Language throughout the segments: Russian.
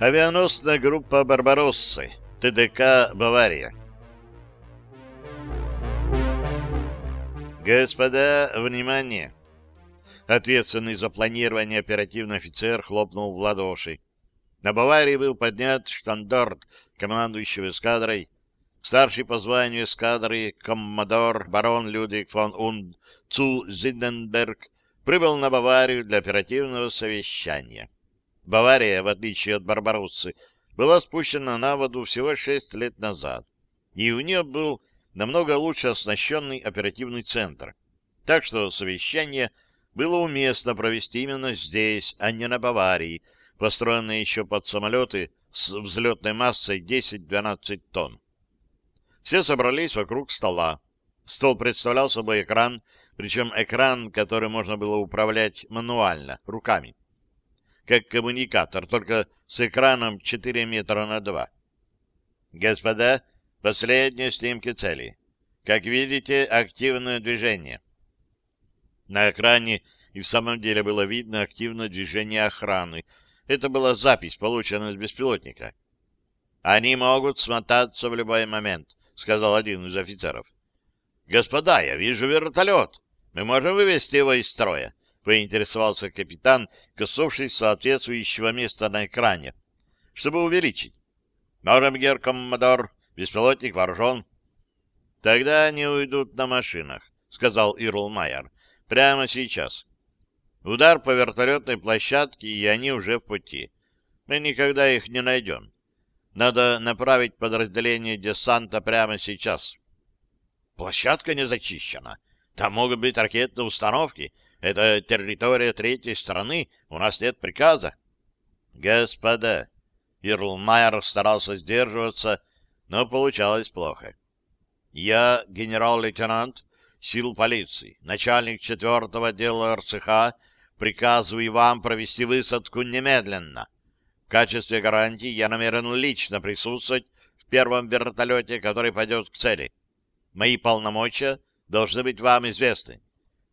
Авианосная группа «Барбароссы», ТДК «Бавария». Господа, внимание! Ответственный за планирование оперативный офицер хлопнул в ладоши. На Баварии был поднят штандарт командующего эскадрой. Старший по званию эскадры коммодор барон Людвиг фон Унд Цу Зинденберг прибыл на Баварию для оперативного совещания. Бавария, в отличие от Барбароссы, была спущена на воду всего шесть лет назад, и у нее был намного лучше оснащенный оперативный центр. Так что совещание было уместно провести именно здесь, а не на Баварии, построенное еще под самолеты с взлетной массой 10-12 тонн. Все собрались вокруг стола. Стол представлял собой экран, причем экран, который можно было управлять мануально, руками как коммуникатор, только с экраном 4 метра на 2. Господа, последние снимки цели. Как видите, активное движение. На экране и в самом деле было видно активное движение охраны. Это была запись, полученная с беспилотника. «Они могут смотаться в любой момент», — сказал один из офицеров. «Господа, я вижу вертолет. Мы можем вывести его из строя поинтересовался капитан, коснувшись соответствующего места на экране, чтобы увеличить. «Можем, гер коммодор, беспилотник вооружен». «Тогда они уйдут на машинах», — сказал Ирл Майер. «Прямо сейчас. Удар по вертолетной площадке, и они уже в пути. Мы никогда их не найдем. Надо направить подразделение десанта прямо сейчас». «Площадка не зачищена. Там могут быть ракетные установки». Это территория третьей страны, у нас нет приказа. Господа, Ирлмайер старался сдерживаться, но получалось плохо. Я генерал-лейтенант сил полиции, начальник четвертого отдела РЦХ, приказываю вам провести высадку немедленно. В качестве гарантии я намерен лично присутствовать в первом вертолете, который пойдет к цели. Мои полномочия должны быть вам известны.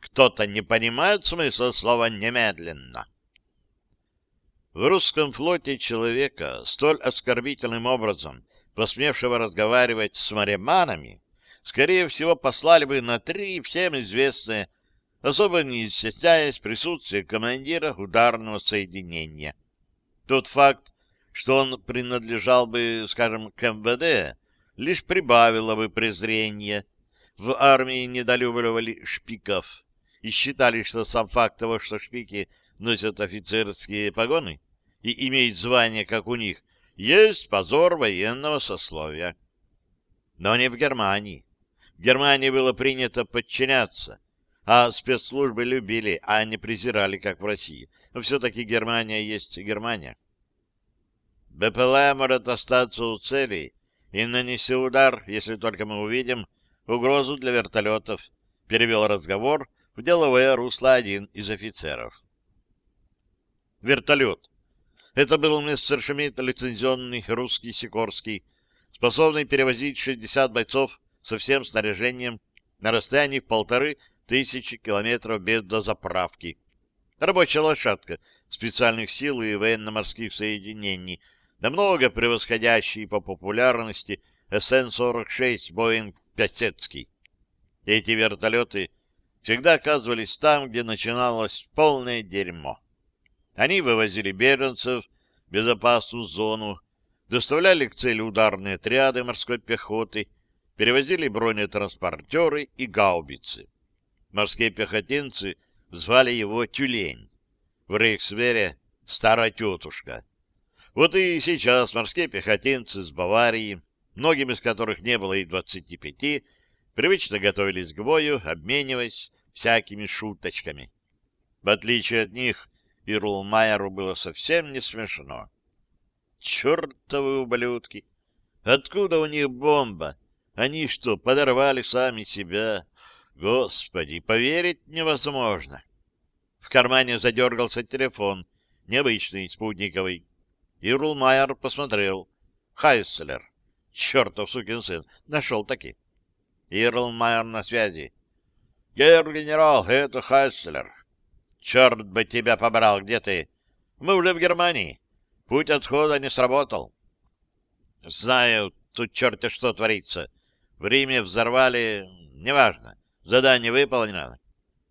Кто-то не понимает смысла слова «немедленно». В русском флоте человека, столь оскорбительным образом посмевшего разговаривать с мареманами, скорее всего, послали бы на три всем известные, особо не стесняясь присутствия командира ударного соединения. Тот факт, что он принадлежал бы, скажем, к МВД, лишь прибавило бы презрение. В армии недолюбливали шпиков и считали, что сам факт того, что шпики носят офицерские погоны и имеют звание, как у них, есть позор военного сословия. Но не в Германии. В Германии было принято подчиняться, а спецслужбы любили, а не презирали, как в России. Но все-таки Германия есть Германия. БПЛА может остаться у целей и нанести удар, если только мы увидим угрозу для вертолетов, перевел разговор в деловое русло один из офицеров. Вертолет. Это был Мессершмитт лицензионный русский Сикорский, способный перевозить 60 бойцов со всем снаряжением на расстоянии в полторы тысячи километров без дозаправки. Рабочая лошадка специальных сил и военно-морских соединений, намного превосходящий по популярности СН-46 Боинг Пясецкий. Эти вертолеты всегда оказывались там, где начиналось полное дерьмо. Они вывозили беженцев в безопасную зону, доставляли к цели ударные отряды морской пехоты, перевозили бронетранспортеры и гаубицы. Морские пехотинцы звали его Тюлень. В Рейхсвере — старая тетушка. Вот и сейчас морские пехотинцы с Баварии, многим из которых не было и двадцати пяти, привычно готовились к бою, обмениваясь всякими шуточками. В отличие от них, Ирлмайеру было совсем не смешно. Чертовы ублюдки! Откуда у них бомба? Они что, подорвали сами себя? Господи, поверить невозможно. В кармане задергался телефон, необычный, спутниковый. Ирлмайер посмотрел. Хайслер. Чертов сукин сын. Нашел таки. Ирлмайер на связи. «Герр генерал, это Хайслер». «Черт бы тебя побрал, где ты?» «Мы уже в Германии. Путь отхода не сработал. Знаю, тут черти что творится. В Риме взорвали... Неважно. Задание выполнено.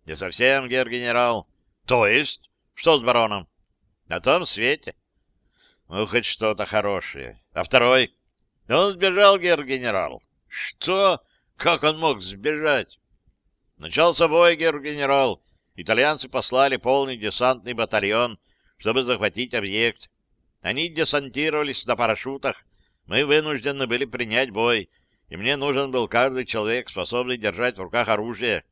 Не совсем, гер-генерал. То есть? Что с бароном? На том свете. Ну, хоть что-то хорошее. А второй? Он сбежал, гер-генерал. Что? Как он мог сбежать? Начался бой, гер-генерал. Итальянцы послали полный десантный батальон, чтобы захватить объект. Они десантировались на парашютах. Мы вынуждены были принять бой, и мне нужен был каждый человек, способный держать в руках оружие.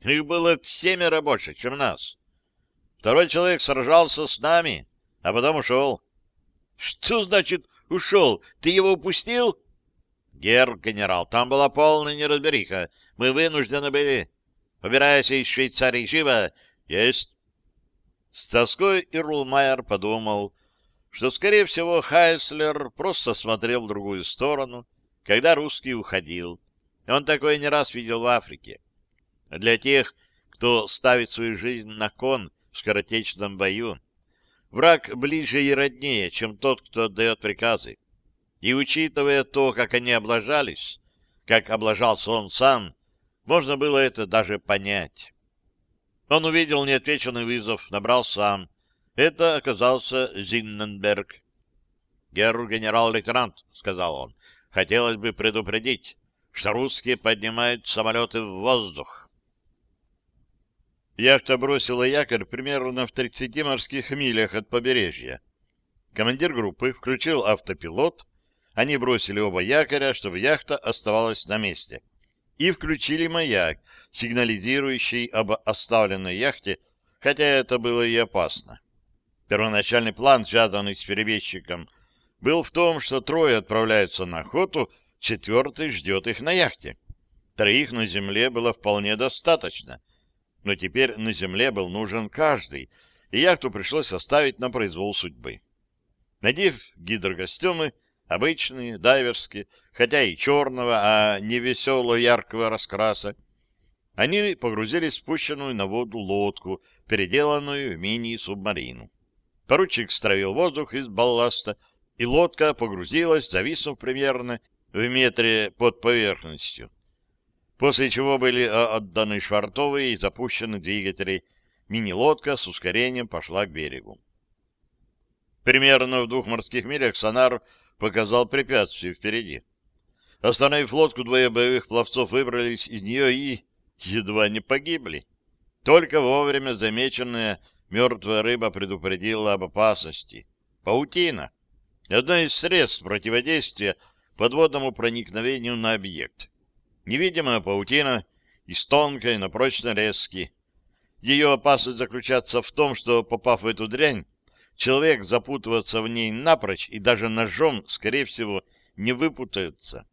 Их было в семеро больше, чем нас. Второй человек сражался с нами, а потом ушел. Что значит ушел? Ты его упустил? Герр, генерал, там была полная неразбериха. Мы вынуждены были... Побирайся из Швейцарии живо. Есть. С тоской Ирлмайер подумал, что, скорее всего, Хайслер просто смотрел в другую сторону, когда русский уходил. Он такое не раз видел в Африке. Для тех, кто ставит свою жизнь на кон в скоротечном бою, враг ближе и роднее, чем тот, кто отдает приказы. И учитывая то, как они облажались, как облажался он сам, можно было это даже понять. Он увидел неотвеченный вызов, набрал сам. Это оказался Зинненберг. «Герр генерал-лейтенант», — сказал он, — «хотелось бы предупредить, что русские поднимают самолеты в воздух». Яхта бросила якорь примерно в 30 морских милях от побережья. Командир группы включил автопилот, они бросили оба якоря, чтобы яхта оставалась на месте — и включили маяк, сигнализирующий об оставленной яхте, хотя это было и опасно. Первоначальный план, связанный с перебежчиком, был в том, что трое отправляются на охоту, четвертый ждет их на яхте. Троих на земле было вполне достаточно. Но теперь на земле был нужен каждый, и яхту пришлось оставить на произвол судьбы. Надев гидрокостюмы, обычные, дайверские, хотя и черного, а не веселого яркого раскраса, они погрузились в спущенную на воду лодку, переделанную в мини-субмарину. Поручик стравил воздух из балласта, и лодка погрузилась, зависнув примерно в метре под поверхностью. После чего были отданы швартовые и запущены двигатели. Мини-лодка с ускорением пошла к берегу. Примерно в двух морских милях сонар показал препятствие впереди. Остановив лодку, двое боевых пловцов выбрались из нее и едва не погибли. Только вовремя замеченная мертвая рыба предупредила об опасности. Паутина — одно из средств противодействия подводному проникновению на объект. Невидимая паутина из тонкой, но прочной лески. Ее опасность заключается в том, что, попав в эту дрянь, человек запутываться в ней напрочь и даже ножом, скорее всего, не выпутается.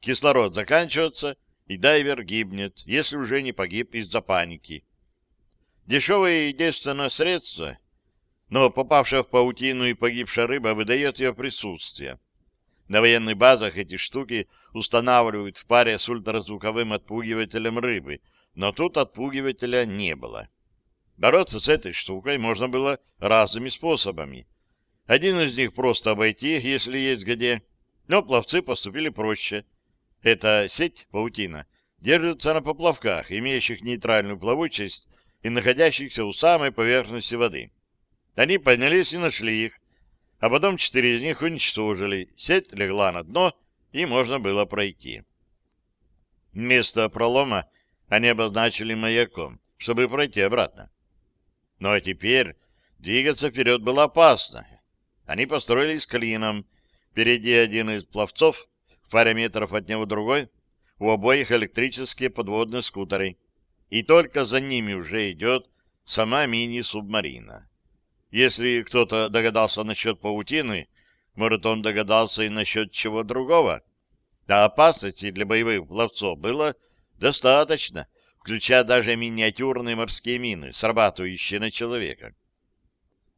Кислород заканчивается, и дайвер гибнет, если уже не погиб из-за паники. Дешевое единственное средство, но попавшая в паутину и погибшая рыба выдает ее присутствие. На военных базах эти штуки устанавливают в паре с ультразвуковым отпугивателем рыбы, но тут отпугивателя не было. Бороться с этой штукой можно было разными способами. Один из них просто обойти, если есть где, но пловцы поступили проще. Эта сеть, паутина, держится на поплавках, имеющих нейтральную плавучесть и находящихся у самой поверхности воды. Они поднялись и нашли их, а потом четыре из них уничтожили. Сеть легла на дно, и можно было пройти. Место пролома они обозначили маяком, чтобы пройти обратно. Но теперь двигаться вперед было опасно. Они построились клином. Впереди один из пловцов, в паре метров от него другой, у обоих электрические подводные скутеры. И только за ними уже идет сама мини-субмарина. Если кто-то догадался насчет паутины, может, он догадался и насчет чего другого. А опасности для боевых пловцов было достаточно — включая даже миниатюрные морские мины, срабатывающие на человека.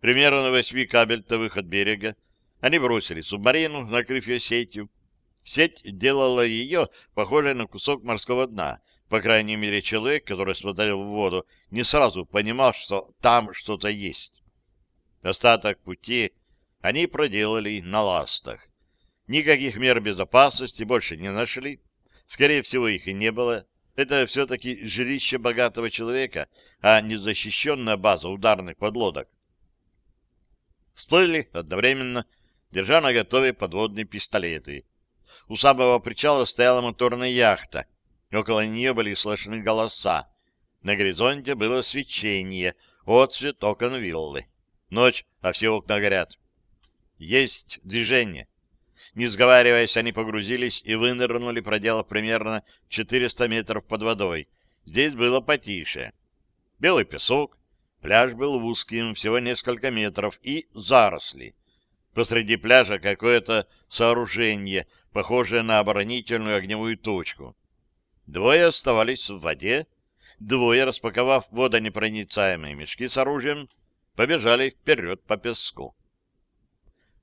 Примерно восьми кабельтовых от берега они бросили субмарину, накрыв ее сетью. Сеть делала ее похожей на кусок морского дна. По крайней мере, человек, который смотрел в воду, не сразу понимал, что там что-то есть. Остаток пути они проделали на ластах. Никаких мер безопасности больше не нашли. Скорее всего, их и не было. Это все-таки жилище богатого человека, а не защищенная база ударных подлодок. Всплыли одновременно, держа на готове подводные пистолеты. У самого причала стояла моторная яхта. Около нее были слышны голоса. На горизонте было свечение, отцвет окон виллы. Ночь, а все окна горят. Есть движение. Не сговариваясь, они погрузились и вынырнули, проделав примерно 400 метров под водой. Здесь было потише. Белый песок, пляж был узким, всего несколько метров, и заросли. Посреди пляжа какое-то сооружение, похожее на оборонительную огневую точку. Двое оставались в воде, двое, распаковав водонепроницаемые мешки с оружием, побежали вперед по песку.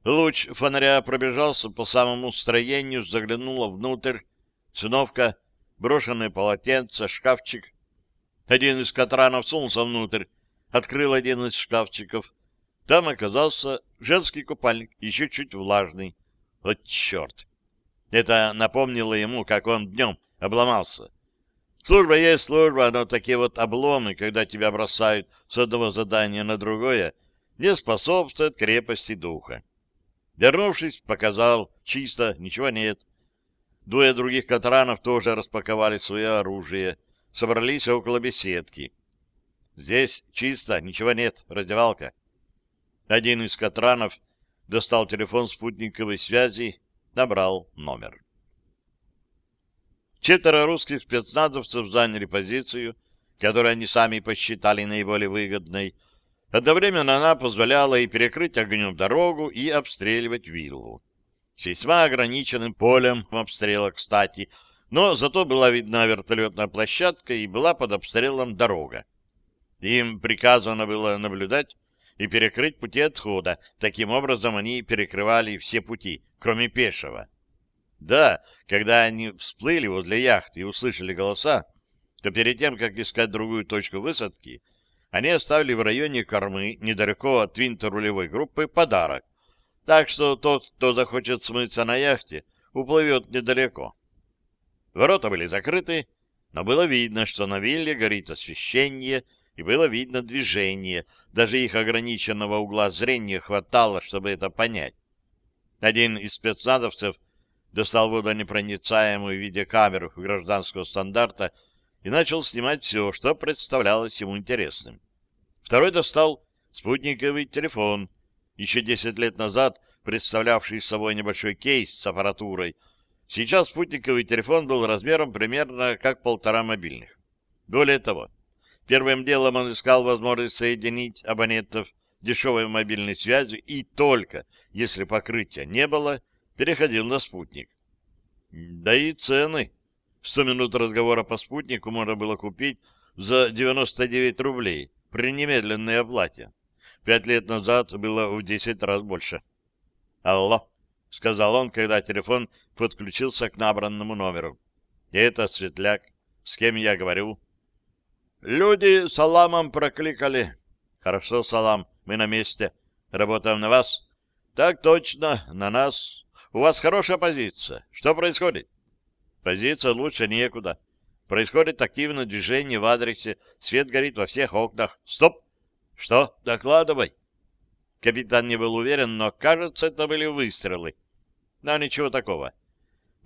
Луч фонаря пробежался по самому строению, заглянула внутрь. Циновка, брошенное полотенце, шкафчик. Один из катранов сунулся внутрь, открыл один из шкафчиков. Там оказался женский купальник, еще чуть влажный. Вот черт! Это напомнило ему, как он днем обломался. Служба есть служба, но такие вот обломы, когда тебя бросают с одного задания на другое, не способствуют крепости духа. Вернувшись, показал, чисто, ничего нет. Двое других катранов тоже распаковали свое оружие, собрались около беседки. Здесь чисто, ничего нет, раздевалка. Один из катранов достал телефон спутниковой связи, набрал номер. Четверо русских спецназовцев заняли позицию, которую они сами посчитали наиболее выгодной, Одновременно она позволяла и перекрыть огнем дорогу, и обстреливать виллу. С весьма ограниченным полем обстрела, кстати, но зато была видна вертолетная площадка и была под обстрелом дорога. Им приказано было наблюдать и перекрыть пути отхода. Таким образом, они перекрывали все пути, кроме пешего. Да, когда они всплыли возле яхты и услышали голоса, то перед тем, как искать другую точку высадки, они оставили в районе кормы, недалеко от винта рулевой группы, подарок. Так что тот, кто захочет смыться на яхте, уплывет недалеко. Ворота были закрыты, но было видно, что на вилле горит освещение, и было видно движение. Даже их ограниченного угла зрения хватало, чтобы это понять. Один из спецназовцев достал водонепроницаемую видеокамеру гражданского стандарта и начал снимать все, что представлялось ему интересным. Второй достал спутниковый телефон, еще 10 лет назад представлявший собой небольшой кейс с аппаратурой. Сейчас спутниковый телефон был размером примерно как полтора мобильных. Более того, первым делом он искал возможность соединить абонентов дешевой мобильной связью и только, если покрытия не было, переходил на спутник. Да и цены 100 минут разговора по спутнику можно было купить за 99 рублей при немедленной оплате. Пять лет назад было в 10 раз больше. «Алло», — сказал он, когда телефон подключился к набранному номеру. «Это Светляк. С кем я говорю?» «Люди саламом прокликали». «Хорошо, салам, мы на месте. Работаем на вас?» «Так точно, на нас. У вас хорошая позиция. Что происходит?» Позиция лучше некуда. Происходит активное движение в адресе. Свет горит во всех окнах. Стоп! Что? Докладывай. Капитан не был уверен, но, кажется, это были выстрелы. Но ничего такого.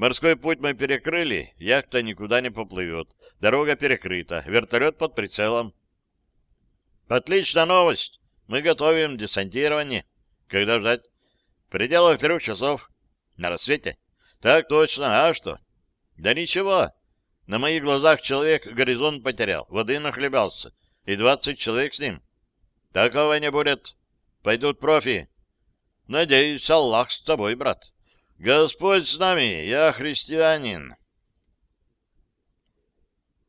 Морской путь мы перекрыли, яхта никуда не поплывет. Дорога перекрыта, вертолет под прицелом. Отличная новость. Мы готовим десантирование. Когда ждать? В пределах трех часов. На рассвете? Так точно. А что? Да ничего. На моих глазах человек горизонт потерял, воды нахлебался, и двадцать человек с ним. Такого не будет. Пойдут профи. Надеюсь, Аллах с тобой, брат. Господь с нами, я христианин.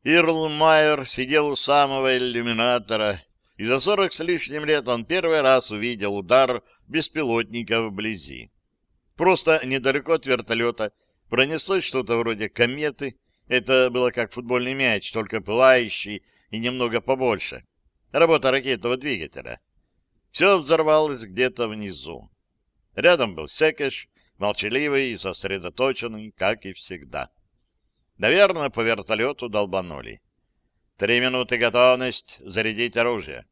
Ирл Майер сидел у самого иллюминатора, и за сорок с лишним лет он первый раз увидел удар беспилотника вблизи. Просто недалеко от вертолета — Пронеслось что-то вроде кометы. Это было как футбольный мяч, только пылающий и немного побольше. Работа ракетного двигателя. Все взорвалось где-то внизу. Рядом был Секеш, молчаливый и сосредоточенный, как и всегда. Наверное, по вертолету долбанули. Три минуты готовность, зарядить оружие.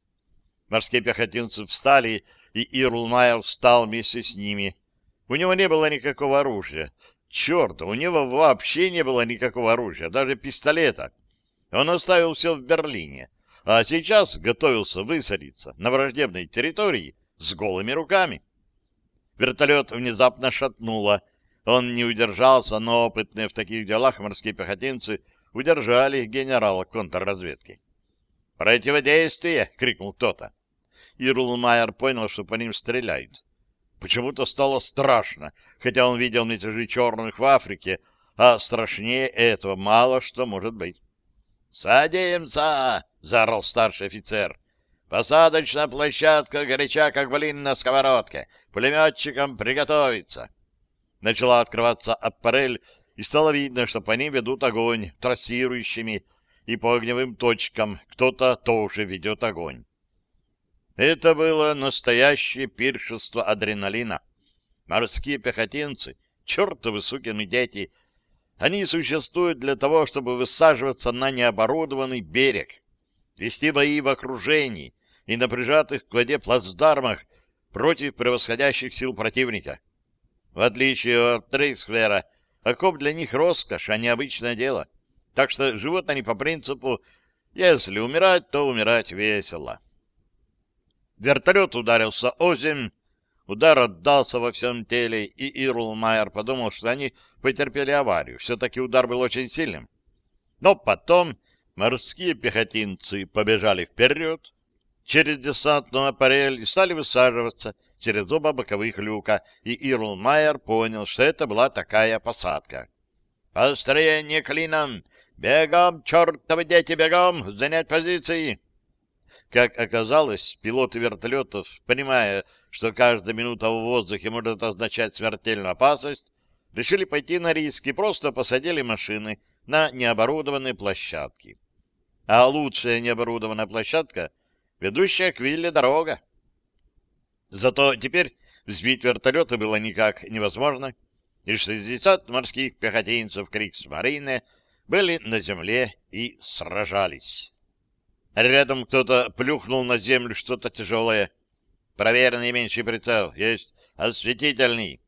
Морские пехотинцы встали, и Ирлмайер встал вместе с ними. У него не было никакого оружия. Черт, у него вообще не было никакого оружия, даже пистолета. Он оставил все в Берлине, а сейчас готовился высадиться на враждебной территории с голыми руками. Вертолет внезапно шатнуло. Он не удержался, но опытные в таких делах морские пехотинцы удержали генерала контрразведки. «Противодействие!» — крикнул кто-то. Ирлмайер понял, что по ним стреляют. Почему-то стало страшно, хотя он видел мятежи черных в Африке, а страшнее этого мало что может быть. «Садимся!» — заорал старший офицер. «Посадочная площадка горяча, как блин на сковородке. Пулеметчикам приготовиться!» Начала открываться аппарель, и стало видно, что по ним ведут огонь трассирующими и по огневым точкам. Кто-то тоже ведет огонь. Это было настоящее пиршество адреналина. Морские пехотинцы, чертовы сукины дети, они существуют для того, чтобы высаживаться на необорудованный берег, вести бои в окружении и на прижатых к воде плацдармах против превосходящих сил противника. В отличие от Трейсхвера, окоп для них роскошь, а не обычное дело. Так что живут они по принципу «если умирать, то умирать весело». Вертолет ударился о землю, удар отдался во всем теле, и Ирлмайер подумал, что они потерпели аварию. Все-таки удар был очень сильным. Но потом морские пехотинцы побежали вперед через десантную аппарель и стали высаживаться через оба боковых люка, и Ирлмайер понял, что это была такая посадка. «Построение клином! Бегом, чертовы дети, бегом! Занять позиции!» Как оказалось, пилоты вертолетов, понимая, что каждая минута в воздухе может означать смертельную опасность, решили пойти на риск и просто посадили машины на необорудованные площадки. А лучшая необорудованная площадка — ведущая к вилле дорога. Зато теперь сбить вертолеты было никак невозможно, и 60 морских пехотинцев Крикс-Марine были на земле и сражались. Рядом кто-то плюхнул на землю что-то тяжелое. Проверенный меньший прицел. Есть осветительный.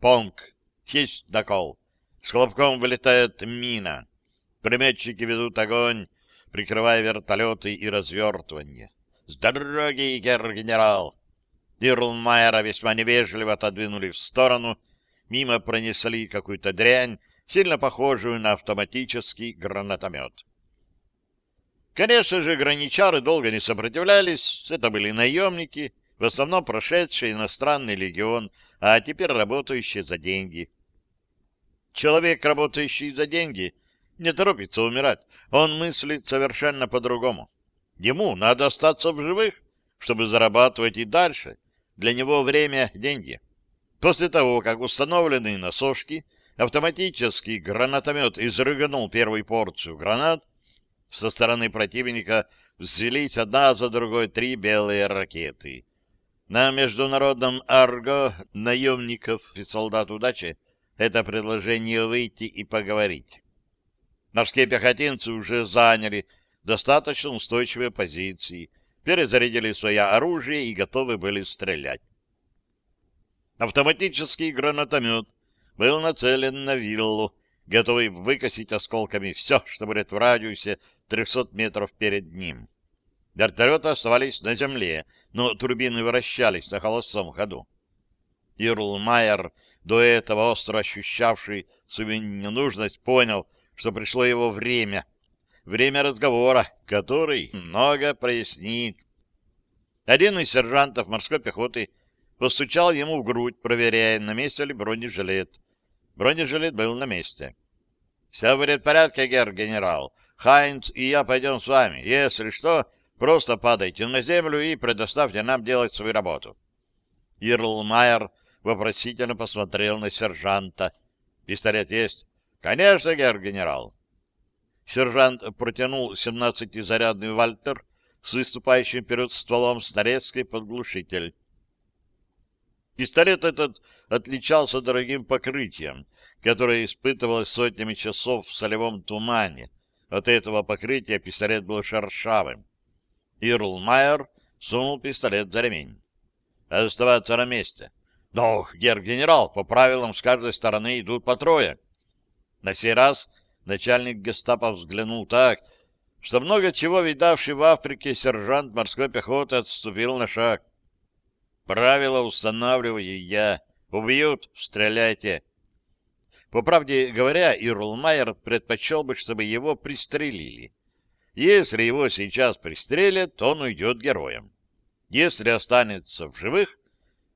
Понг. Есть докол. С хлопком вылетает мина. Пулеметчики ведут огонь, прикрывая вертолеты и развертывание. С дороги, генерал! Ирлмайера весьма невежливо отодвинули в сторону, мимо пронесли какую-то дрянь, сильно похожую на автоматический гранатомет. Конечно же, граничары долго не сопротивлялись, это были наемники, в основном прошедшие иностранный легион, а теперь работающие за деньги. Человек, работающий за деньги, не торопится умирать, он мыслит совершенно по-другому. Ему надо остаться в живых, чтобы зарабатывать и дальше. Для него время — деньги. После того, как установленный на сошки автоматический гранатомет изрыгнул первую порцию гранат, со стороны противника взвелись одна за другой три белые ракеты. На международном арго наемников и солдат удачи это предложение выйти и поговорить. Морские пехотинцы уже заняли достаточно устойчивые позиции, перезарядили свое оружие и готовы были стрелять. Автоматический гранатомет был нацелен на виллу, готовый выкосить осколками все, что будет в радиусе 300 метров перед ним. Вертолеты оставались на земле, но турбины вращались на холостом ходу. Ирл Майер, до этого остро ощущавший свою ненужность, понял, что пришло его время. Время разговора, который много прояснит. Один из сержантов морской пехоты постучал ему в грудь, проверяя, на месте ли бронежилет. Бронежилет был на месте. — Все будет в порядке, герр генерал. Хайнц и я пойдем с вами. Если что, просто падайте на землю и предоставьте нам делать свою работу. Ирлмайер вопросительно посмотрел на сержанта. Пистолет есть? Конечно, герр генерал. Сержант протянул 17-зарядный вальтер с выступающим вперед стволом с нарезкой под глушитель. Пистолет этот отличался дорогим покрытием, которое испытывалось сотнями часов в солевом тумане. От этого покрытия пистолет был шершавым. Ирл Майер сунул пистолет за ремень. Оставаться на месте. Но, герр-генерал, по правилам с каждой стороны идут по трое. На сей раз начальник гестапо взглянул так, что много чего видавший в Африке сержант морской пехоты отступил на шаг. Правила устанавливаю я. Убьют — стреляйте. По правде говоря, Ирлмайер предпочел бы, чтобы его пристрелили. Если его сейчас пристрелят, он уйдет героем. Если останется в живых,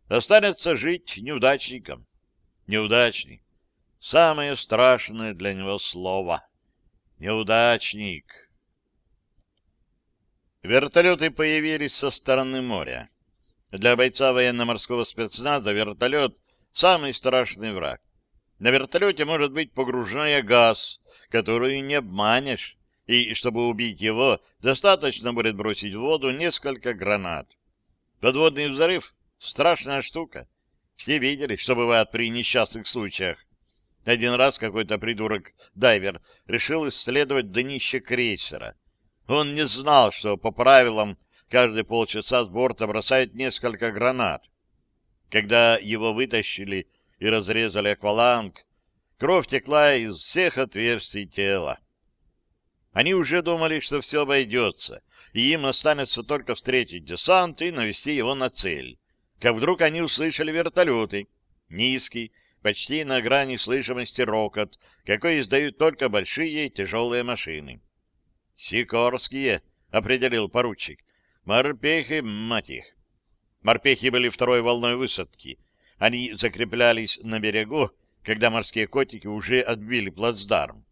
останется жить неудачником. Неудачник. Самое страшное для него слово. Неудачник. Вертолеты появились со стороны моря. Для бойца военно-морского спецназа вертолет — самый страшный враг. На вертолете может быть погружная газ, которую не обманешь, и, чтобы убить его, достаточно будет бросить в воду несколько гранат. Подводный взрыв — страшная штука. Все видели, что бывает при несчастных случаях. Один раз какой-то придурок-дайвер решил исследовать днище крейсера. Он не знал, что по правилам каждые полчаса с борта бросают несколько гранат. Когда его вытащили и разрезали акваланг, кровь текла из всех отверстий тела. Они уже думали, что все обойдется, и им останется только встретить десант и навести его на цель. Как вдруг они услышали вертолеты. Низкий, почти на грани слышимости рокот, какой издают только большие и тяжелые машины. «Сикорские», — определил поручик. «Морпехи, мать их». Морпехи были второй волной высадки. Они закреплялись на берегу, когда морские котики уже отбили плацдарм.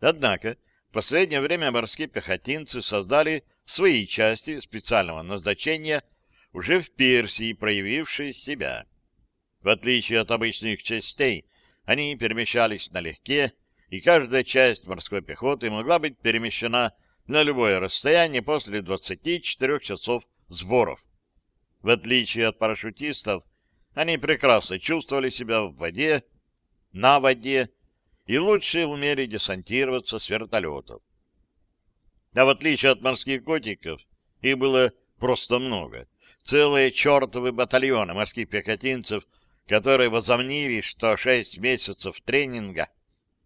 Однако в последнее время морские пехотинцы создали свои части специального назначения уже в Персии, проявившие себя. В отличие от обычных частей, они перемещались налегке, и каждая часть морской пехоты могла быть перемещена на любое расстояние после 24 часов сборов. В отличие от парашютистов, они прекрасно чувствовали себя в воде, на воде и лучше умели десантироваться с вертолетов. А в отличие от морских котиков, их было просто много. Целые чертовы батальоны морских пехотинцев — которые возомнили, что шесть месяцев тренинга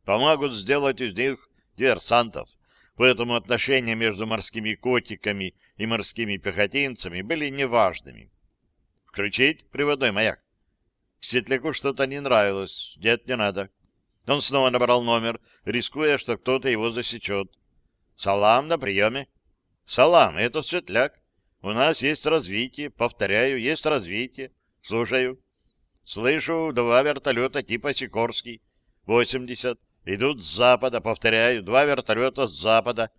помогут сделать из них диверсантов. Поэтому отношения между морскими котиками и морскими пехотинцами были неважными. Включить приводной маяк. Светляку что-то не нравилось. Нет, не надо. Он снова набрал номер, рискуя, что кто-то его засечет. «Салам на приеме». «Салам, это Светляк. У нас есть развитие. Повторяю, есть развитие. Слушаю». Слышу два вертолета типа Сикорский. 80. Идут с запада, повторяю, два вертолета с запада.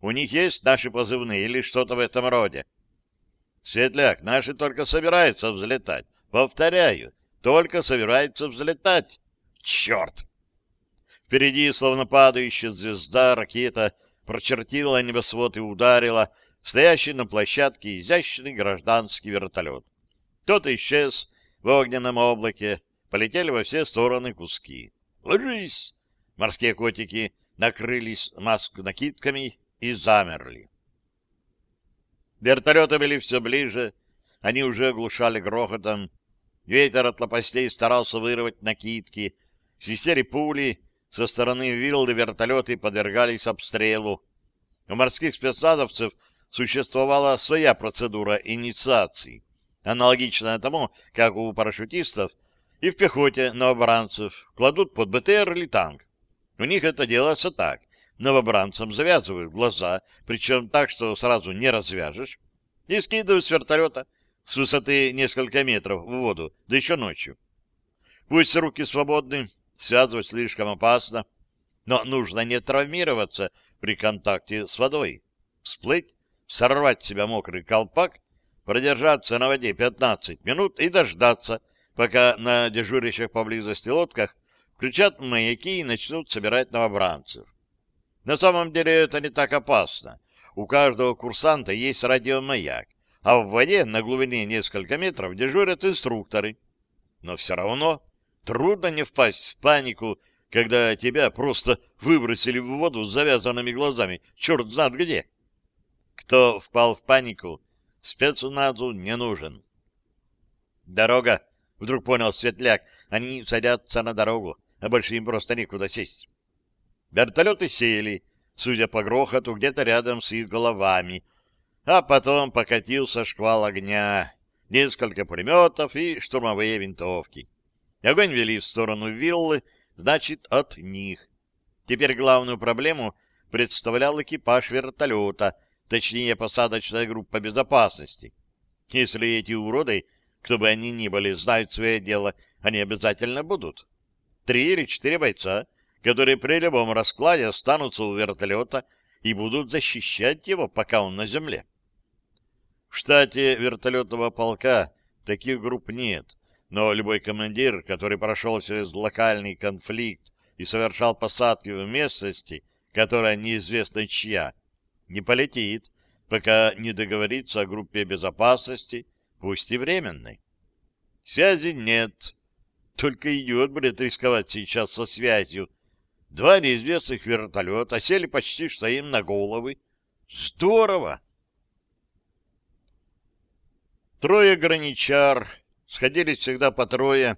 У них есть наши позывные или что-то в этом роде? Светляк, наши только собираются взлетать. Повторяю, только собираются взлетать. Черт! Впереди, словно падающая звезда, ракета прочертила небосвод и ударила стоящий на площадке изящный гражданский вертолет. Тот исчез, в огненном облаке, полетели во все стороны куски. «Ложись!» Морские котики накрылись маск-накидками и замерли. Вертолеты были все ближе, они уже оглушали грохотом. Ветер от лопастей старался вырвать накидки, свистели пули, со стороны виллы вертолеты подвергались обстрелу. У морских спецназовцев существовала своя процедура инициации аналогичная тому, как у парашютистов и в пехоте новобранцев, кладут под БТР или танк. У них это делается так. Новобранцам завязывают глаза, причем так, что сразу не развяжешь, и скидывают с вертолета с высоты несколько метров в воду, да еще ночью. Пусть руки свободны, связывать слишком опасно, но нужно не травмироваться при контакте с водой. Всплыть, сорвать себя мокрый колпак продержаться на воде 15 минут и дождаться, пока на дежурящих поблизости лодках включат маяки и начнут собирать новобранцев. На самом деле это не так опасно. У каждого курсанта есть радиомаяк, а в воде на глубине несколько метров дежурят инструкторы. Но все равно трудно не впасть в панику, когда тебя просто выбросили в воду с завязанными глазами, черт знает где. Кто впал в панику, спецназу не нужен. Дорога, вдруг понял Светляк, они садятся на дорогу, а больше им просто некуда сесть. Вертолеты сели, судя по грохоту, где-то рядом с их головами, а потом покатился шквал огня, несколько пулеметов и штурмовые винтовки. Огонь вели в сторону виллы, значит, от них. Теперь главную проблему представлял экипаж вертолета, точнее, посадочная группа безопасности. Если эти уроды, кто бы они ни были, знают свое дело, они обязательно будут. Три или четыре бойца, которые при любом раскладе останутся у вертолета и будут защищать его, пока он на земле. В штате вертолетного полка таких групп нет, но любой командир, который прошел через локальный конфликт и совершал посадки в местности, которая неизвестна чья, не полетит, пока не договорится о группе безопасности, пусть и временной. Связи нет. Только идиот будет рисковать сейчас со связью. Два неизвестных вертолета сели почти что им на головы. Здорово! Трое граничар сходились всегда по трое,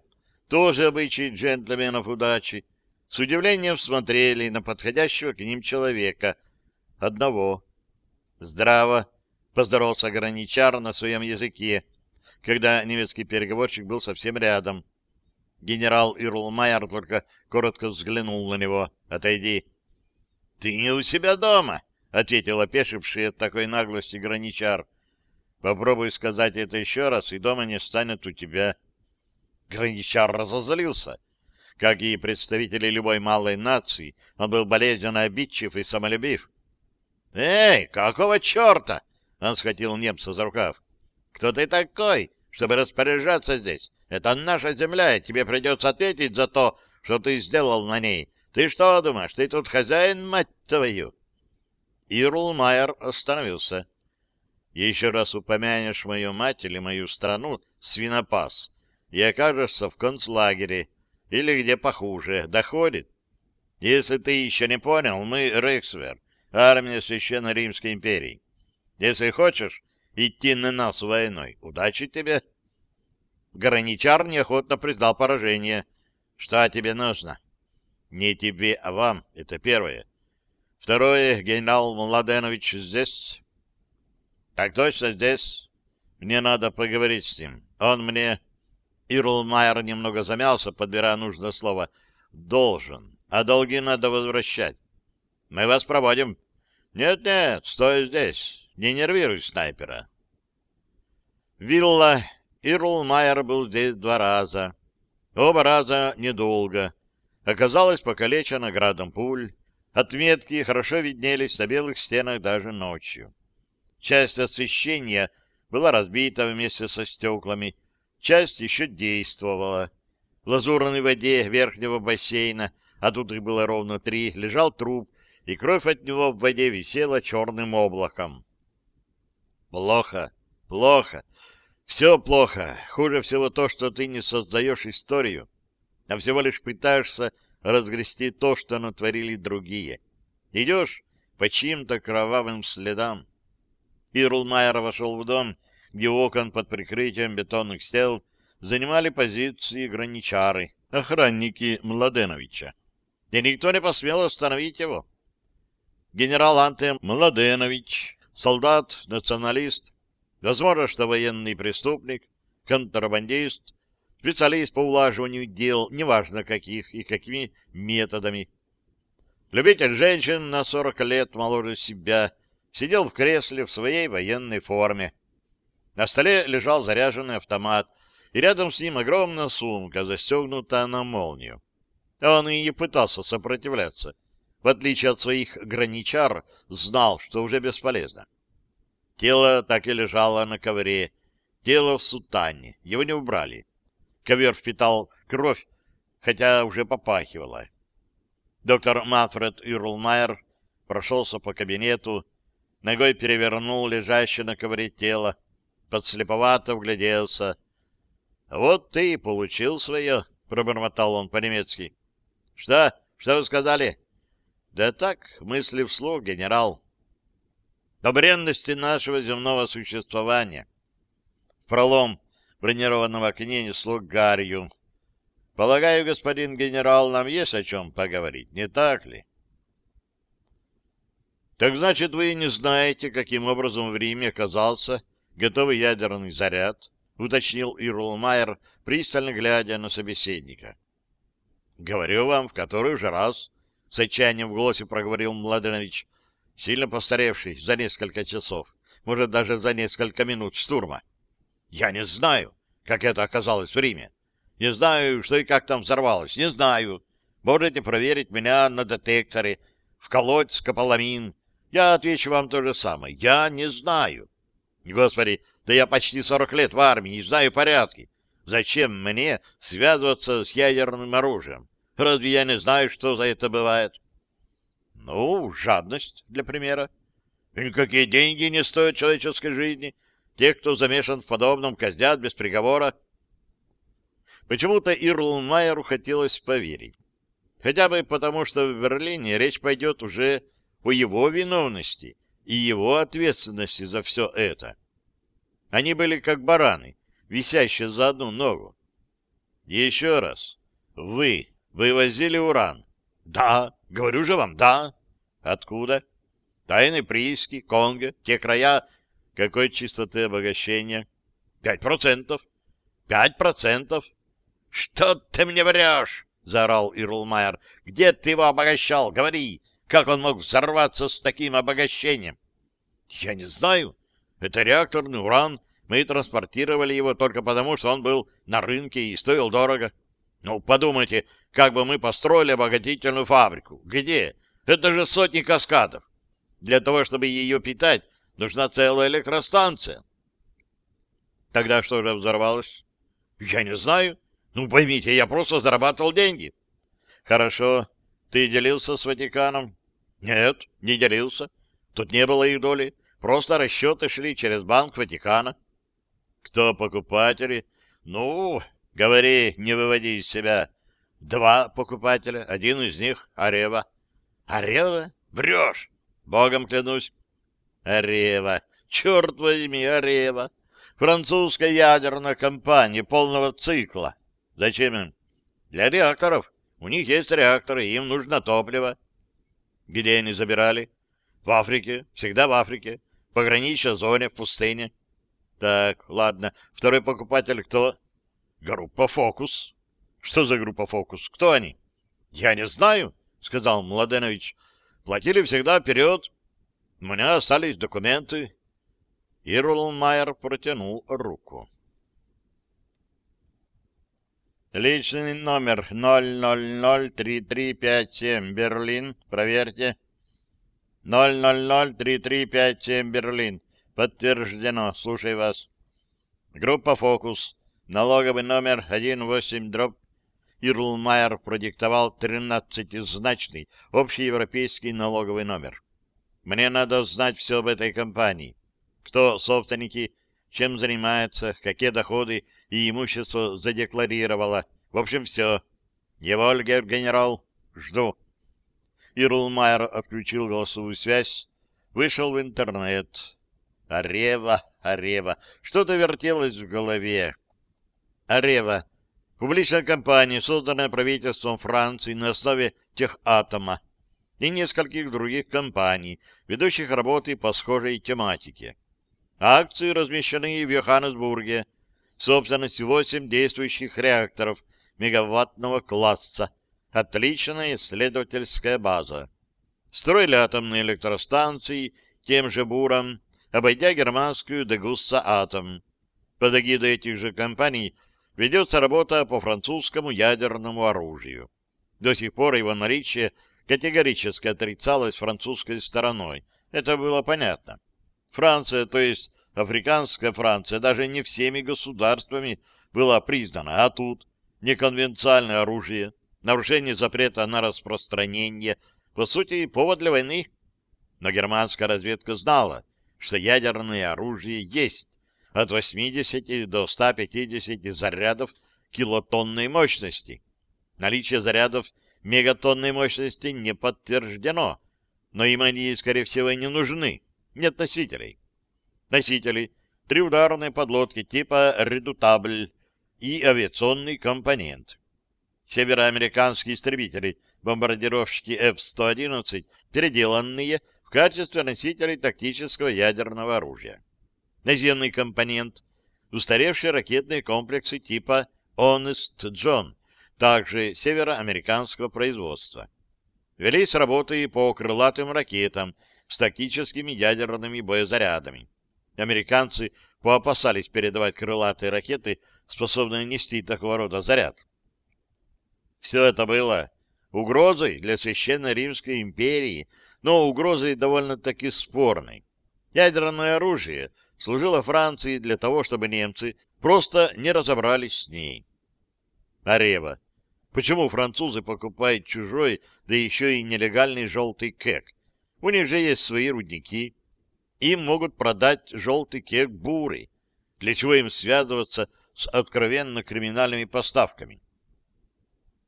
тоже обычаи джентльменов удачи, с удивлением смотрели на подходящего к ним человека, одного. «Здраво!» — поздоровался граничар на своем языке, когда немецкий переговорщик был совсем рядом. Генерал Ирлмайер только коротко взглянул на него. «Отойди!» «Ты не у себя дома!» — ответил опешивший от такой наглости граничар. Попробуй сказать это еще раз, и дома не станет у тебя. Граничар разозлился. Как и представители любой малой нации, он был болезненно обидчив и самолюбив. «Эй, какого черта?» — он схватил немца за рукав. «Кто ты такой, чтобы распоряжаться здесь? Это наша земля, и тебе придется ответить за то, что ты сделал на ней. Ты что думаешь, ты тут хозяин, мать твою?» Ирлмайер остановился. Еще раз упомянешь мою мать или мою страну, свинопас, и окажешься в концлагере или где похуже. Доходит? Если ты еще не понял, мы Рексвер, армия Священной Римской империи. Если хочешь идти на нас войной, удачи тебе. Граничар неохотно признал поражение. Что тебе нужно? Не тебе, а вам. Это первое. Второе, генерал Младенович здесь? Так точно здесь. Мне надо поговорить с ним. Он мне... Ирлмайер немного замялся, подбирая нужное слово. Должен. А долги надо возвращать. Мы вас проводим. Нет-нет, стой здесь. Не нервируй снайпера. Вилла. Ирлмайер был здесь два раза. Оба раза недолго. Оказалось покалечено градом пуль. Отметки хорошо виднелись на белых стенах даже ночью. Часть освещения была разбита вместе со стеклами, часть еще действовала. В лазурной воде верхнего бассейна, а тут их было ровно три, лежал труп, и кровь от него в воде висела черным облаком. Плохо, плохо, все плохо. Хуже всего то, что ты не создаешь историю, а всего лишь пытаешься разгрести то, что натворили другие. Идешь по чьим-то кровавым следам. Ирлмайер вошел в дом, где окон под прикрытием бетонных стел занимали позиции граничары, охранники Младеновича. И никто не посмел остановить его. Генерал Анте Младенович, солдат, националист, возможно, что военный преступник, контрабандист, специалист по улаживанию дел, неважно каких и какими методами. Любитель женщин на 40 лет моложе себя — сидел в кресле в своей военной форме. На столе лежал заряженный автомат, и рядом с ним огромная сумка, застегнутая на молнию. Он и не пытался сопротивляться. В отличие от своих граничар, знал, что уже бесполезно. Тело так и лежало на ковре, тело в сутане, его не убрали. Ковер впитал кровь, хотя уже попахивало. Доктор Манфред Юрлмайер прошелся по кабинету, ногой перевернул лежащее на ковре тело, подслеповато вгляделся. Вот ты и получил свое, — пробормотал он по-немецки. — Что? Что вы сказали? — Да так, мысли вслух, генерал. О бренности нашего земного существования. В пролом бронированного окне несло гарью. Полагаю, господин генерал, нам есть о чем поговорить, не так ли? Так значит, вы не знаете, каким образом в Риме оказался готовый ядерный заряд, уточнил Ирлмайер, пристально глядя на собеседника. Говорю вам в который уже раз, с отчаянием в голосе проговорил Младенович, сильно постаревший за несколько часов, может, даже за несколько минут штурма. Я не знаю, как это оказалось в Риме. Не знаю, что и как там взорвалось. Не знаю. Можете проверить меня на детекторе, вколоть скополамин. Я отвечу вам то же самое. Я не знаю. Господи, да я почти сорок лет в армии, не знаю порядки. Зачем мне связываться с ядерным оружием? Разве я не знаю, что за это бывает? Ну, жадность, для примера. Никакие деньги не стоят человеческой жизни. Те, кто замешан в подобном, казнят без приговора. Почему-то Ирлмайеру хотелось поверить. Хотя бы потому, что в Берлине речь пойдет уже о его виновности и его ответственности за все это. Они были как бараны, висящие за одну ногу. Еще раз. Вы вывозили уран? Да, говорю же вам, да. Откуда? Тайны прииски, Конго, те края. Какой чистоты обогащения? Пять процентов. Пять процентов. «Что ты мне врешь?» — заорал Ирлмайер. «Где ты его обогащал? Говори! Как он мог взорваться с таким обогащением?» «Я не знаю. Это реакторный уран. Мы транспортировали его только потому, что он был на рынке и стоил дорого. Ну, подумайте, как бы мы построили обогатительную фабрику. Где? Это же сотни каскадов. Для того, чтобы ее питать, нужна целая электростанция. Тогда что же взорвалось? Я не знаю. Ну, поймите, я просто зарабатывал деньги. Хорошо. Ты делился с Ватиканом? Нет, не делился. Тут не было их доли. Просто расчеты шли через Банк Ватикана. Кто покупатели? Ну, говори, не выводи из себя. Два покупателя. Один из них — Арева. Арева? Врешь. Богом клянусь. Арева. Черт возьми, Арева. Французская ядерная компания полного цикла. Зачем им? Для реакторов. У них есть реакторы, им нужно топливо. Где они забирали? В Африке. Всегда в Африке. В зоне, в пустыне. Так, ладно. Второй покупатель кто? Группа «Фокус». Что за группа «Фокус»? Кто они? Я не знаю, сказал Младенович. Платили всегда вперед. У меня остались документы. Ирлмайер протянул руку. Личный номер 0003357 Берлин. Проверьте. 0003357 Берлин. Подтверждено. Слушай вас. Группа «Фокус». Налоговый номер 18 дробь. Ирлмайер продиктовал 13-значный общеевропейский налоговый номер. Мне надо знать все об этой компании. Кто собственники, чем занимается, какие доходы и имущество задекларировала. В общем, все. Его, генерал, жду. Ирлмайер отключил голосовую связь, вышел в интернет. Арева, Арева. Что-то вертелось в голове. Арева. Публичная компания, созданная правительством Франции на основе техатома и нескольких других компаний, ведущих работы по схожей тематике. Акции размещены в Йоханнесбурге, собственность 8 действующих реакторов мегаваттного класса, отличная исследовательская база. Строили атомные электростанции тем же буром, обойдя германскую Дегусса Атом. Под эгидой этих же компаний ведется работа по французскому ядерному оружию. До сих пор его наличие категорически отрицалось французской стороной. Это было понятно. Франция, то есть африканская Франция, даже не всеми государствами была признана, а тут неконвенциальное оружие, нарушение запрета на распространение, по сути, повод для войны. Но германская разведка знала, что ядерное оружие есть. От 80 до 150 зарядов килотонной мощности. Наличие зарядов мегатонной мощности не подтверждено, но им они, скорее всего, не нужны. Нет носителей. Носители — триударные подлодки типа «Редутабль» и авиационный компонент. Североамериканские истребители, бомбардировщики F-111, переделанные в качестве носителей тактического ядерного оружия. Наземный компонент — устаревшие ракетные комплексы типа Honest John, также североамериканского производства. Велись работы по крылатым ракетам с тактическими ядерными боезарядами. Американцы поопасались передавать крылатые ракеты, способные нести такого рода заряд. Все это было угрозой для Священной Римской империи, но угрозой довольно-таки спорной. Ядерное оружие служило Франции для того, чтобы немцы просто не разобрались с ней. Арева. Почему французы покупают чужой, да еще и нелегальный желтый кек? У них же есть свои рудники. Им могут продать желтый кек бурый. Для чего им связываться с откровенно криминальными поставками?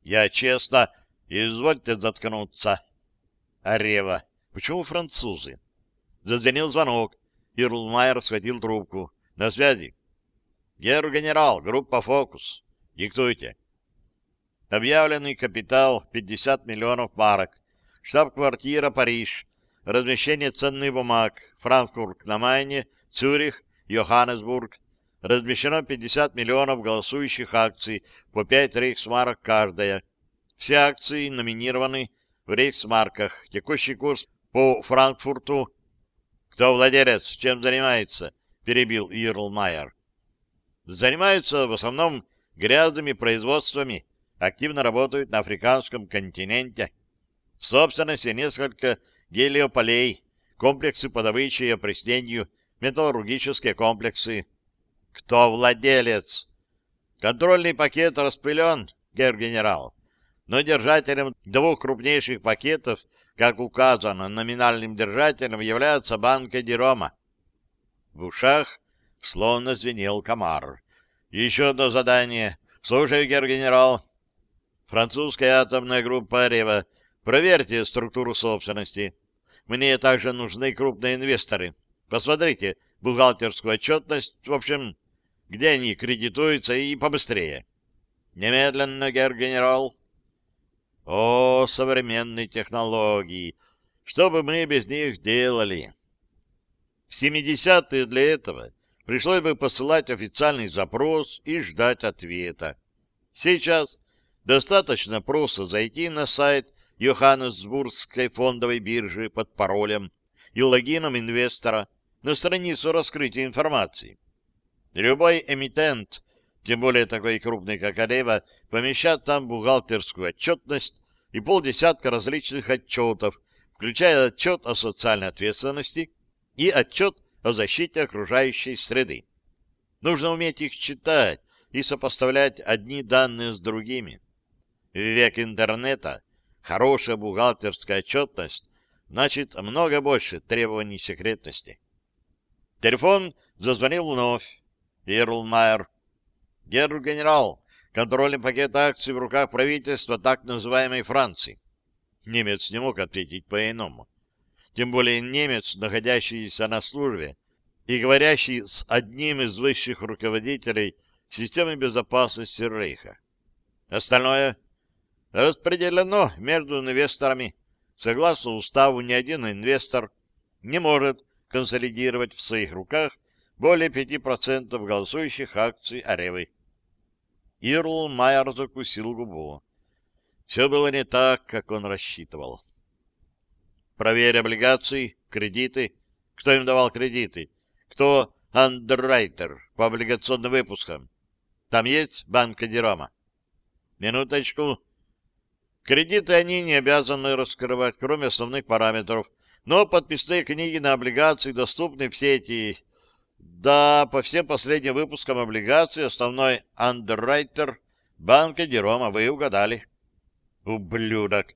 Я честно, извольте заткнуться. Арева. Почему французы? Зазвенел звонок. Ирлмайер схватил трубку. На связи. Герр-генерал, группа «Фокус». Диктуйте. Объявленный капитал 50 миллионов марок. Штаб-квартира Париж. Размещение ценных бумаг. Франкфурт на Майне, Цюрих, Йоханнесбург. Размещено 50 миллионов голосующих акций по 5 рейхсмарок каждая. Все акции номинированы в рейхсмарках. Текущий курс по Франкфурту. Кто владелец, чем занимается? Перебил Ирлмайер занимаются в основном грязными производствами, активно работают на африканском континенте. В собственности несколько гелиополей, комплексы по добыче и опреснению, металлургические комплексы. Кто владелец? Контрольный пакет распылен, гер-генерал, но держателем двух крупнейших пакетов, как указано номинальным держателем, является банка Дирома. В ушах словно звенел комар. Еще одно задание. Слушаю, гер-генерал. Французская атомная группа Рева. Проверьте структуру собственности. Мне также нужны крупные инвесторы. Посмотрите бухгалтерскую отчетность. В общем, где они кредитуются и побыстрее. Немедленно, гер-генерал. О, современные технологии! Что бы мы без них делали? В 70-е для этого пришлось бы посылать официальный запрос и ждать ответа. Сейчас достаточно просто зайти на сайт Йоханнесбургской фондовой биржи под паролем и логином инвестора на страницу раскрытия информации. Любой эмитент, тем более такой крупный, как Арева, помещает там бухгалтерскую отчетность и полдесятка различных отчетов, включая отчет о социальной ответственности и отчет о защите окружающей среды. Нужно уметь их читать и сопоставлять одни данные с другими. В век интернета хорошая бухгалтерская отчетность значит много больше требований секретности. Телефон зазвонил вновь. Ирлмайер. Герр-генерал, контрольный пакет акций в руках правительства так называемой Франции. Немец не мог ответить по-иному тем более немец, находящийся на службе и говорящий с одним из высших руководителей системы безопасности Рейха. Остальное распределено между инвесторами. Согласно уставу, ни один инвестор не может консолидировать в своих руках более 5% голосующих акций Аревы. Ирл Майер закусил губу. Все было не так, как он рассчитывал. Проверь облигации, кредиты. Кто им давал кредиты? Кто андеррайтер по облигационным выпускам? Там есть банка Дирома? Минуточку. Кредиты они не обязаны раскрывать, кроме основных параметров. Но подписные книги на облигации доступны в сети. Да, по всем последним выпускам облигаций основной андеррайтер банка Дирома. Вы угадали. Ублюдок.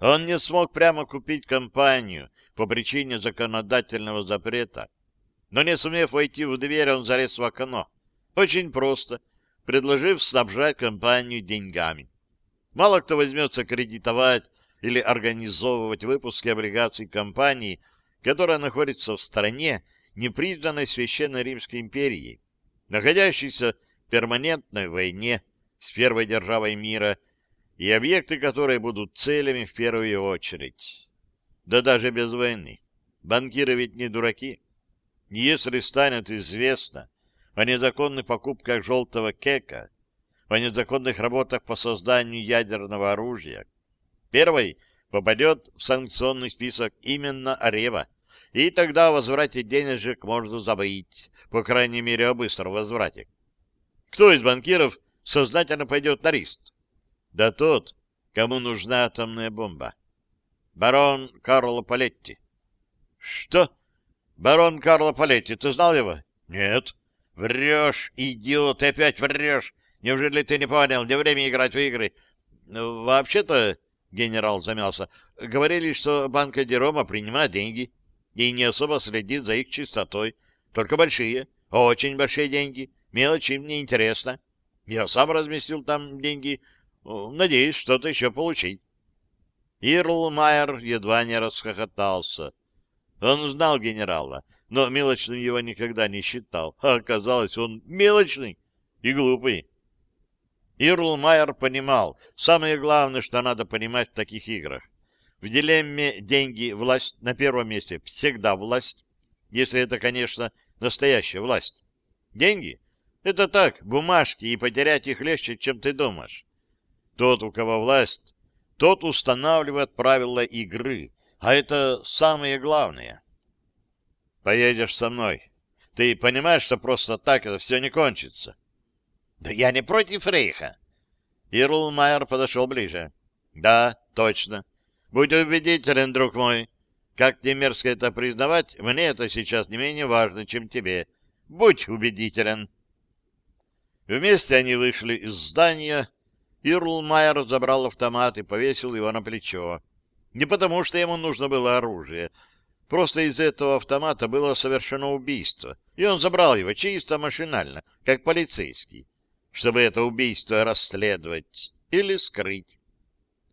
Он не смог прямо купить компанию по причине законодательного запрета. Но не сумев войти в дверь, он залез в окно. Очень просто, предложив снабжать компанию деньгами. Мало кто возьмется кредитовать или организовывать выпуски облигаций компании, которая находится в стране, не признанной Священной Римской империей, находящейся в перманентной войне с первой державой мира и объекты которой будут целями в первую очередь. Да даже без войны. Банкиры ведь не дураки. Если станет известно о незаконных покупках желтого кека, о незаконных работах по созданию ядерного оружия, первой попадет в санкционный список именно Арева, и тогда о возврате денежек можно забыть, по крайней мере, о быстром возврате. Кто из банкиров сознательно пойдет на риск? Да тот, кому нужна атомная бомба. Барон Карло Палетти. Что? Барон Карло Палетти, ты знал его? Нет. Врешь, идиот, ты опять врешь. Неужели ты не понял, где время играть в игры? Ну, вообще-то, генерал замялся, говорили, что банка Дерома принимает деньги и не особо следит за их чистотой. Только большие, очень большие деньги. Мелочи мне интересно. Я сам разместил там деньги. Надеюсь, что-то еще получить. Ирл Майер едва не расхохотался. Он знал генерала, но мелочным его никогда не считал. А оказалось, он мелочный и глупый. Ирл Майер понимал, самое главное, что надо понимать в таких играх. В дилемме деньги, власть на первом месте, всегда власть, если это, конечно, настоящая власть. Деньги — это так, бумажки, и потерять их легче, чем ты думаешь. Тот, у кого власть, тот устанавливает правила игры, а это самое главное. Поедешь со мной. Ты понимаешь, что просто так это все не кончится? Да я не против Рейха. Ирлмайер подошел ближе. Да, точно. Будь убедителен, друг мой. Как не мерзко это признавать, мне это сейчас не менее важно, чем тебе. Будь убедителен. Вместе они вышли из здания. Ирлмайер забрал автомат и повесил его на плечо. Не потому, что ему нужно было оружие. Просто из этого автомата было совершено убийство, и он забрал его чисто машинально, как полицейский, чтобы это убийство расследовать или скрыть.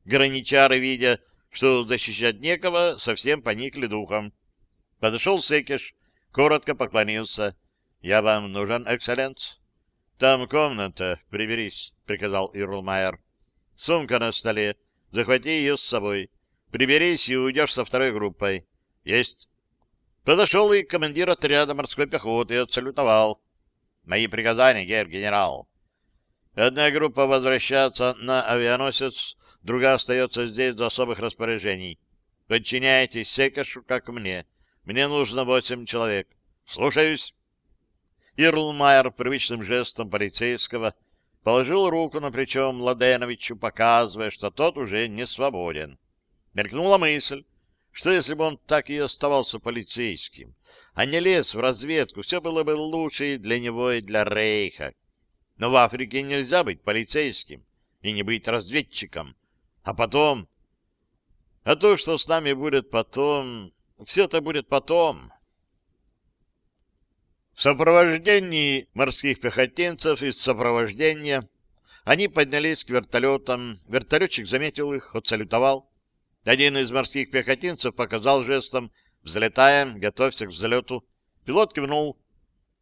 Граничары, видя, что защищать некого, совсем поникли духом. Подошел Секиш, коротко поклонился. — Я вам нужен, экселленс? — Там комната, приберись, — приказал Ирлмайер. — Сумка на столе, захвати ее с собой. Приберись и уйдешь со второй группой. Есть. Подошел и командир отряда морской пехоты отсалютовал. Мои приказания, гер генерал. Одна группа возвращается на авианосец, другая остается здесь до особых распоряжений. Подчиняйтесь Секашу, как мне. Мне нужно восемь человек. Слушаюсь. Ирлмайер привычным жестом полицейского положил руку на плечо Младеновичу, показывая, что тот уже не свободен. Мелькнула мысль, что если бы он так и оставался полицейским, а не лез в разведку, все было бы лучше и для него, и для Рейха. Но в Африке нельзя быть полицейским и не быть разведчиком. А потом... А то, что с нами будет потом... Все это будет потом. В сопровождении морских пехотинцев из сопровождения они поднялись к вертолетам. Вертолетчик заметил их, отсалютовал. Один из морских пехотинцев показал жестом «Взлетаем, готовься к взлету». Пилот кивнул.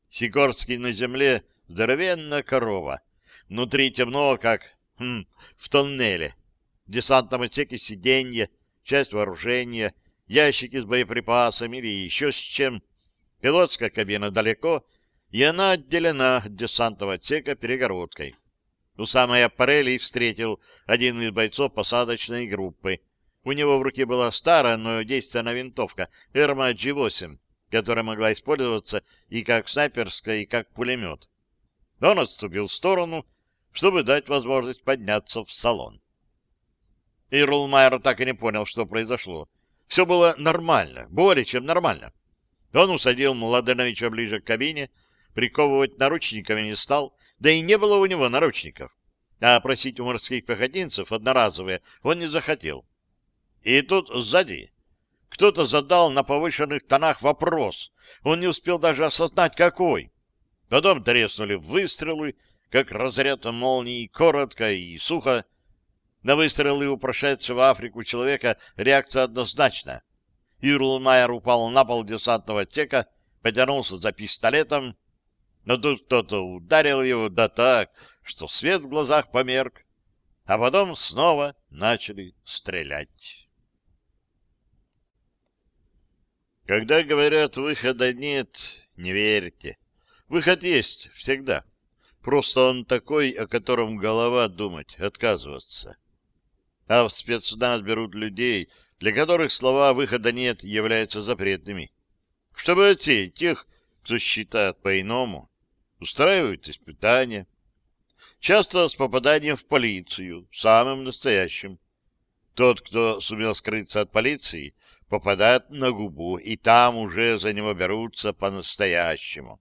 Сикорский на земле здоровенная корова. Внутри темно, как хм, в тоннеле. В десантном отсеке сиденье, часть вооружения, ящики с боеприпасами или еще с чем. Пилотская кабина далеко, и она отделена от десантного отсека перегородкой. У самой аппарели встретил один из бойцов посадочной группы. У него в руке была старая, но действенная винтовка Эрма G8, которая могла использоваться и как снайперская, и как пулемет. Он отступил в сторону, чтобы дать возможность подняться в салон. Ирлмайер так и не понял, что произошло. Все было нормально, более чем нормально. Он усадил Младеновича ближе к кабине, приковывать наручниками не стал, да и не было у него наручников. А просить у морских пехотинцев одноразовые он не захотел. И тут сзади Кто-то задал на повышенных тонах вопрос. Он не успел даже осознать, какой. Потом треснули выстрелы, как разряд молнии, коротко и сухо. На выстрелы у прошедшего в Африку человека реакция однозначна. Ирлмайер упал на пол десантного отсека, потянулся за пистолетом, но тут кто-то ударил его да так, что свет в глазах померк, а потом снова начали стрелять. Когда говорят «выхода нет», не верьте. Выход есть всегда. Просто он такой, о котором голова думать отказываться. А в спецназ берут людей, для которых слова «выхода нет» являются запретными. Чтобы отсеять тех, кто считает по-иному, устраивают испытания. Часто с попаданием в полицию, самым настоящим. Тот, кто сумел скрыться от полиции, попадает на губу, и там уже за него берутся по-настоящему.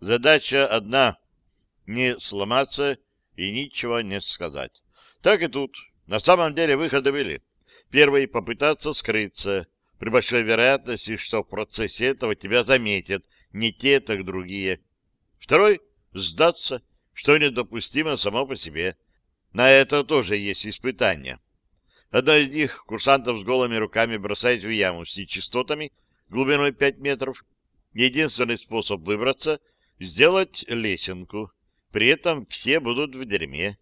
Задача одна — не сломаться и ничего не сказать. Так и тут. На самом деле выходы были. Первый — попытаться скрыться, при большой вероятности, что в процессе этого тебя заметят не те, так другие. Второй — сдаться, что недопустимо само по себе. На это тоже есть испытания. Одно из них курсантов с голыми руками бросает в яму с нечистотами глубиной 5 метров. Единственный способ выбраться — сделать лесенку. При этом все будут в дерьме.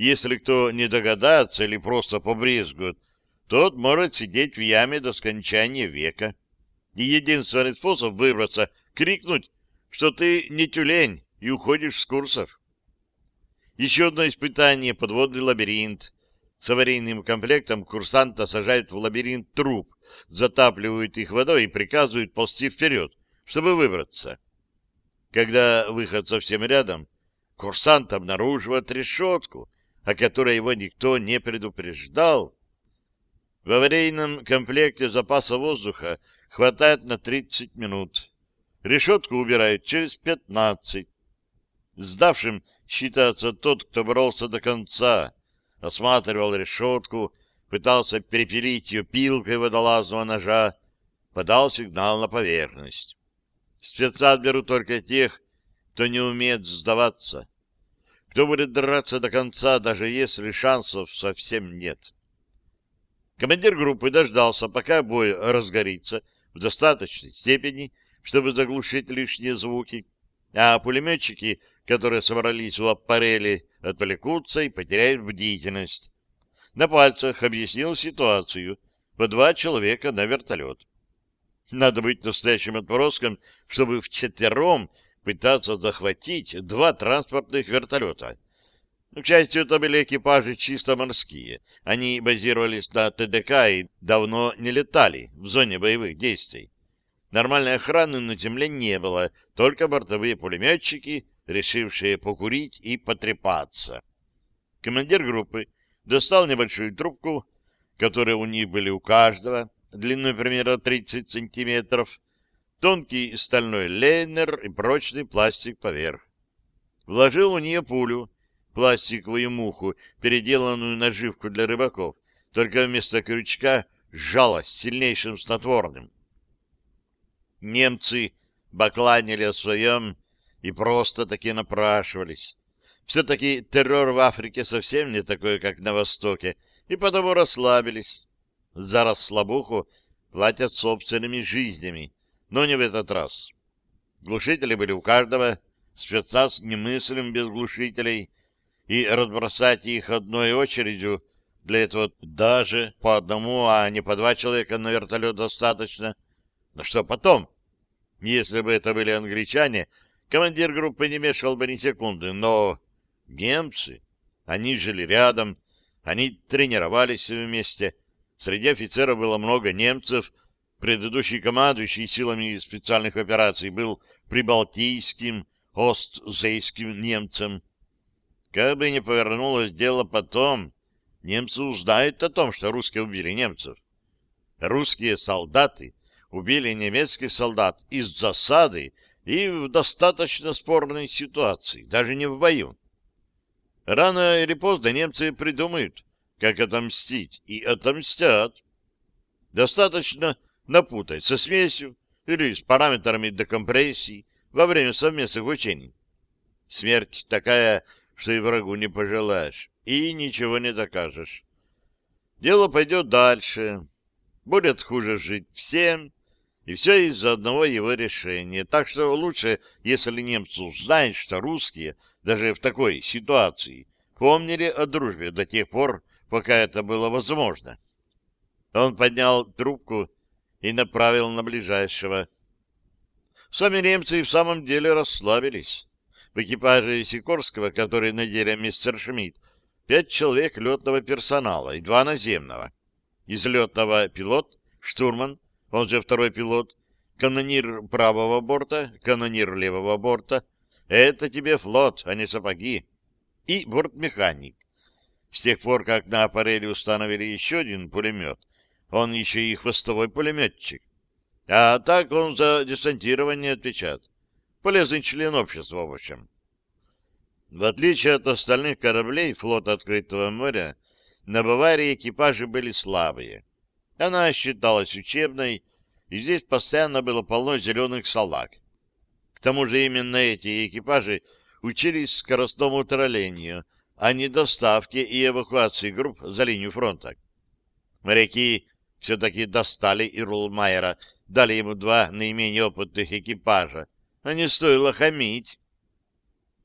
Если кто не догадается или просто побрезгует, тот может сидеть в яме до скончания века. И единственный способ выбраться — крикнуть, что ты не тюлень и уходишь с курсов. Еще одно испытание — подводный лабиринт, с аварийным комплектом курсанта сажают в лабиринт труп, затапливают их водой и приказывают ползти вперед, чтобы выбраться. Когда выход совсем рядом, курсант обнаруживает решетку, о которой его никто не предупреждал. В аварийном комплекте запаса воздуха хватает на 30 минут. Решетку убирают через 15. Сдавшим считается тот, кто боролся до конца, осматривал решетку, пытался перепилить ее пилкой водолазного ножа, подал сигнал на поверхность. Спецназ берут только тех, кто не умеет сдаваться, кто будет драться до конца, даже если шансов совсем нет. Командир группы дождался, пока бой разгорится в достаточной степени, чтобы заглушить лишние звуки, а пулеметчики, которые собрались у аппарели, отвлекутся и потеряют бдительность. На пальцах объяснил ситуацию. По два человека на вертолет. Надо быть настоящим отморозком, чтобы вчетвером пытаться захватить два транспортных вертолета. К счастью, это были экипажи чисто морские. Они базировались на ТДК и давно не летали в зоне боевых действий. Нормальной охраны на земле не было, только бортовые пулеметчики решившие покурить и потрепаться. Командир группы достал небольшую трубку, которые у них были у каждого, длиной примерно 30 сантиметров, тонкий стальной лейнер и прочный пластик поверх. Вложил у нее пулю, пластиковую муху, переделанную наживку для рыбаков, только вместо крючка сжала сильнейшим снотворным. Немцы бакланили о своем и просто-таки напрашивались. Все-таки террор в Африке совсем не такой, как на Востоке, и потому расслабились. За расслабуху платят собственными жизнями, но не в этот раз. Глушители были у каждого, спецназ немыслим без глушителей, и разбросать их одной очередью для этого даже по одному, а не по два человека на вертолет достаточно. Но что потом? Если бы это были англичане, командир группы не мешал бы ни секунды, но немцы, они жили рядом, они тренировались вместе. Среди офицеров было много немцев. Предыдущий командующий силами специальных операций был прибалтийским, остзейским немцем. Как бы ни повернулось дело потом, немцы узнают о том, что русские убили немцев. Русские солдаты убили немецких солдат из засады и в достаточно спорной ситуации, даже не в бою. Рано или поздно немцы придумают, как отомстить, и отомстят. Достаточно напутать со смесью или с параметрами декомпрессии во время совместных учений. Смерть такая, что и врагу не пожелаешь, и ничего не докажешь. Дело пойдет дальше. Будет хуже жить всем, и все из-за одного его решения. Так что лучше, если немцы узнают, что русские, даже в такой ситуации, помнили о дружбе до тех пор, пока это было возможно. Он поднял трубку и направил на ближайшего. Сами немцы и в самом деле расслабились. В экипаже Сикорского, который на деле мистер Шмидт, пять человек летного персонала и два наземного. Из летного пилот, штурман, он же второй пилот, канонир правого борта, канонир левого борта. Это тебе флот, а не сапоги. И бортмеханик. С тех пор, как на аппареле установили еще один пулемет, он еще и хвостовой пулеметчик. А так он за десантирование отвечает. Полезный член общества, в общем. В отличие от остальных кораблей флота открытого моря, на Баварии экипажи были слабые. Она считалась учебной, и здесь постоянно было полно зеленых салаг. К тому же именно эти экипажи учились скоростному троллению, а не доставке и эвакуации групп за линию фронта. Моряки все-таки достали Ирлмайера, дали ему два наименее опытных экипажа, а не стоило хамить.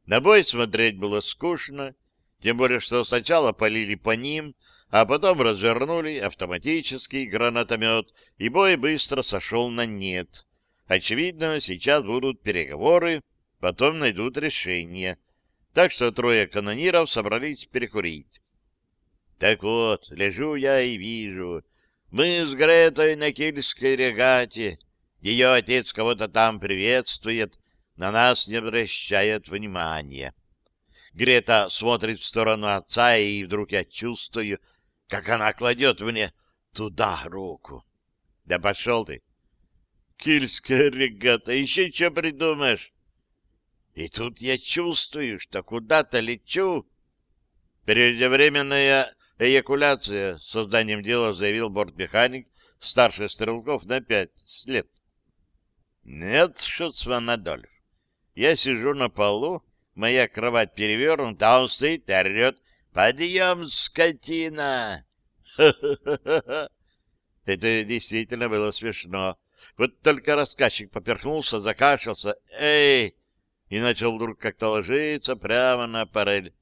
На бой смотреть было скучно, тем более, что сначала полили по ним, а потом развернули автоматический гранатомет, и бой быстро сошел на нет. Очевидно, сейчас будут переговоры, потом найдут решение. Так что трое канониров собрались перекурить. Так вот, лежу я и вижу, мы с Гретой на кильской регате. Ее отец кого-то там приветствует, на нас не обращает внимания. Грета смотрит в сторону отца, и вдруг я чувствую, как она кладет мне туда руку. Да пошел ты! Кильская регата, еще что придумаешь? И тут я чувствую, что куда-то лечу. Преждевременная Эякуляция, созданием дела заявил бортмеханик, старший стрелков на пять лет. Нет, Шуцман Адольф, я сижу на полу, моя кровать перевернута, а он стоит и орет. «Подъем, скотина!» Это действительно было смешно. Вот только рассказчик поперхнулся, закашлялся. «Эй!» И начал вдруг как-то ложиться прямо на аппарель.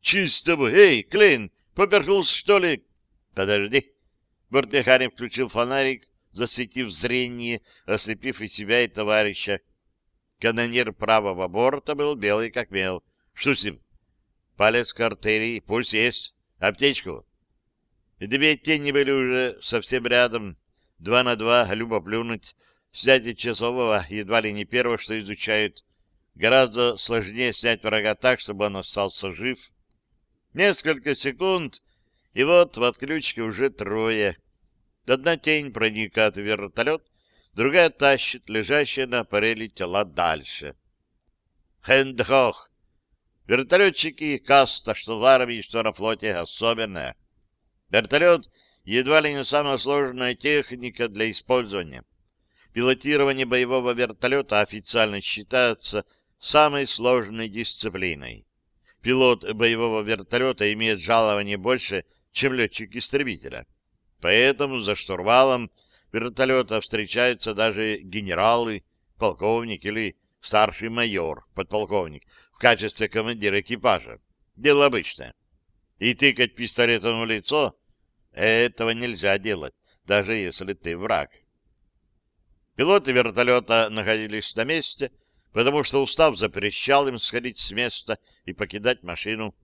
«Чисто бы! Эй, Клейн, Поперхнулся, что ли? Подожди. Бортмеханик включил фонарик, засветив зрение, ослепив и себя, и товарища. Канонир правого борта был белый как мел. Что с ним? Палец к артерии, пульс есть. Аптечку. Две тени были уже совсем рядом. Два на два, любо плюнуть. Снятие часового едва ли не первое, что изучают. Гораздо сложнее снять врага так, чтобы он остался жив. Несколько секунд, и вот в отключке уже трое. Одна тень проникает в вертолет, другая тащит лежащие на аппареле тела дальше. Хендхох! Вертолетчики каста, что в армии, что на флоте, особенная. Вертолет — едва ли не самая сложная техника для использования. Пилотирование боевого вертолета официально считается самой сложной дисциплиной пилот боевого вертолета имеет жалование больше, чем летчик истребителя. Поэтому за штурвалом вертолета встречаются даже генералы, полковник или старший майор, подполковник, в качестве командира экипажа. Дело обычное. И тыкать пистолетом в лицо — этого нельзя делать, даже если ты враг. Пилоты вертолета находились на месте, потому что устав запрещал им сходить с места и покидать машину.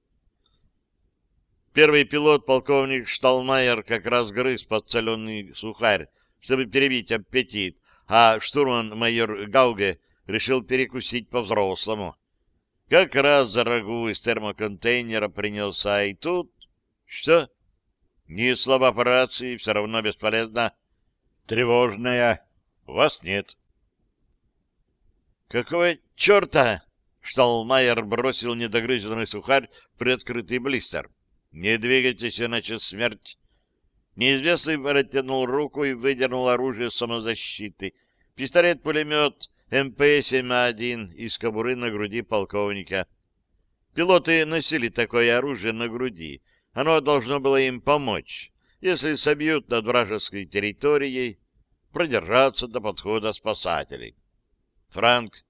Первый пилот, полковник Шталмайер, как раз грыз подсоленный сухарь, чтобы перебить аппетит, а штурман-майор Гауге решил перекусить по-взрослому. Как раз за рагу из термоконтейнера принялся, и тут... Что? Ни слова по рации, все равно бесполезно. Тревожная. Вас нет. «Какого черта?» Шталмайер бросил недогрызенный сухарь в приоткрытый блистер. «Не двигайтесь, иначе смерть». Неизвестный протянул руку и выдернул оружие самозащиты. Пистолет-пулемет МП-71 из кобуры на груди полковника. Пилоты носили такое оружие на груди. Оно должно было им помочь, если собьют над вражеской территорией, продержаться до подхода спасателей. Франк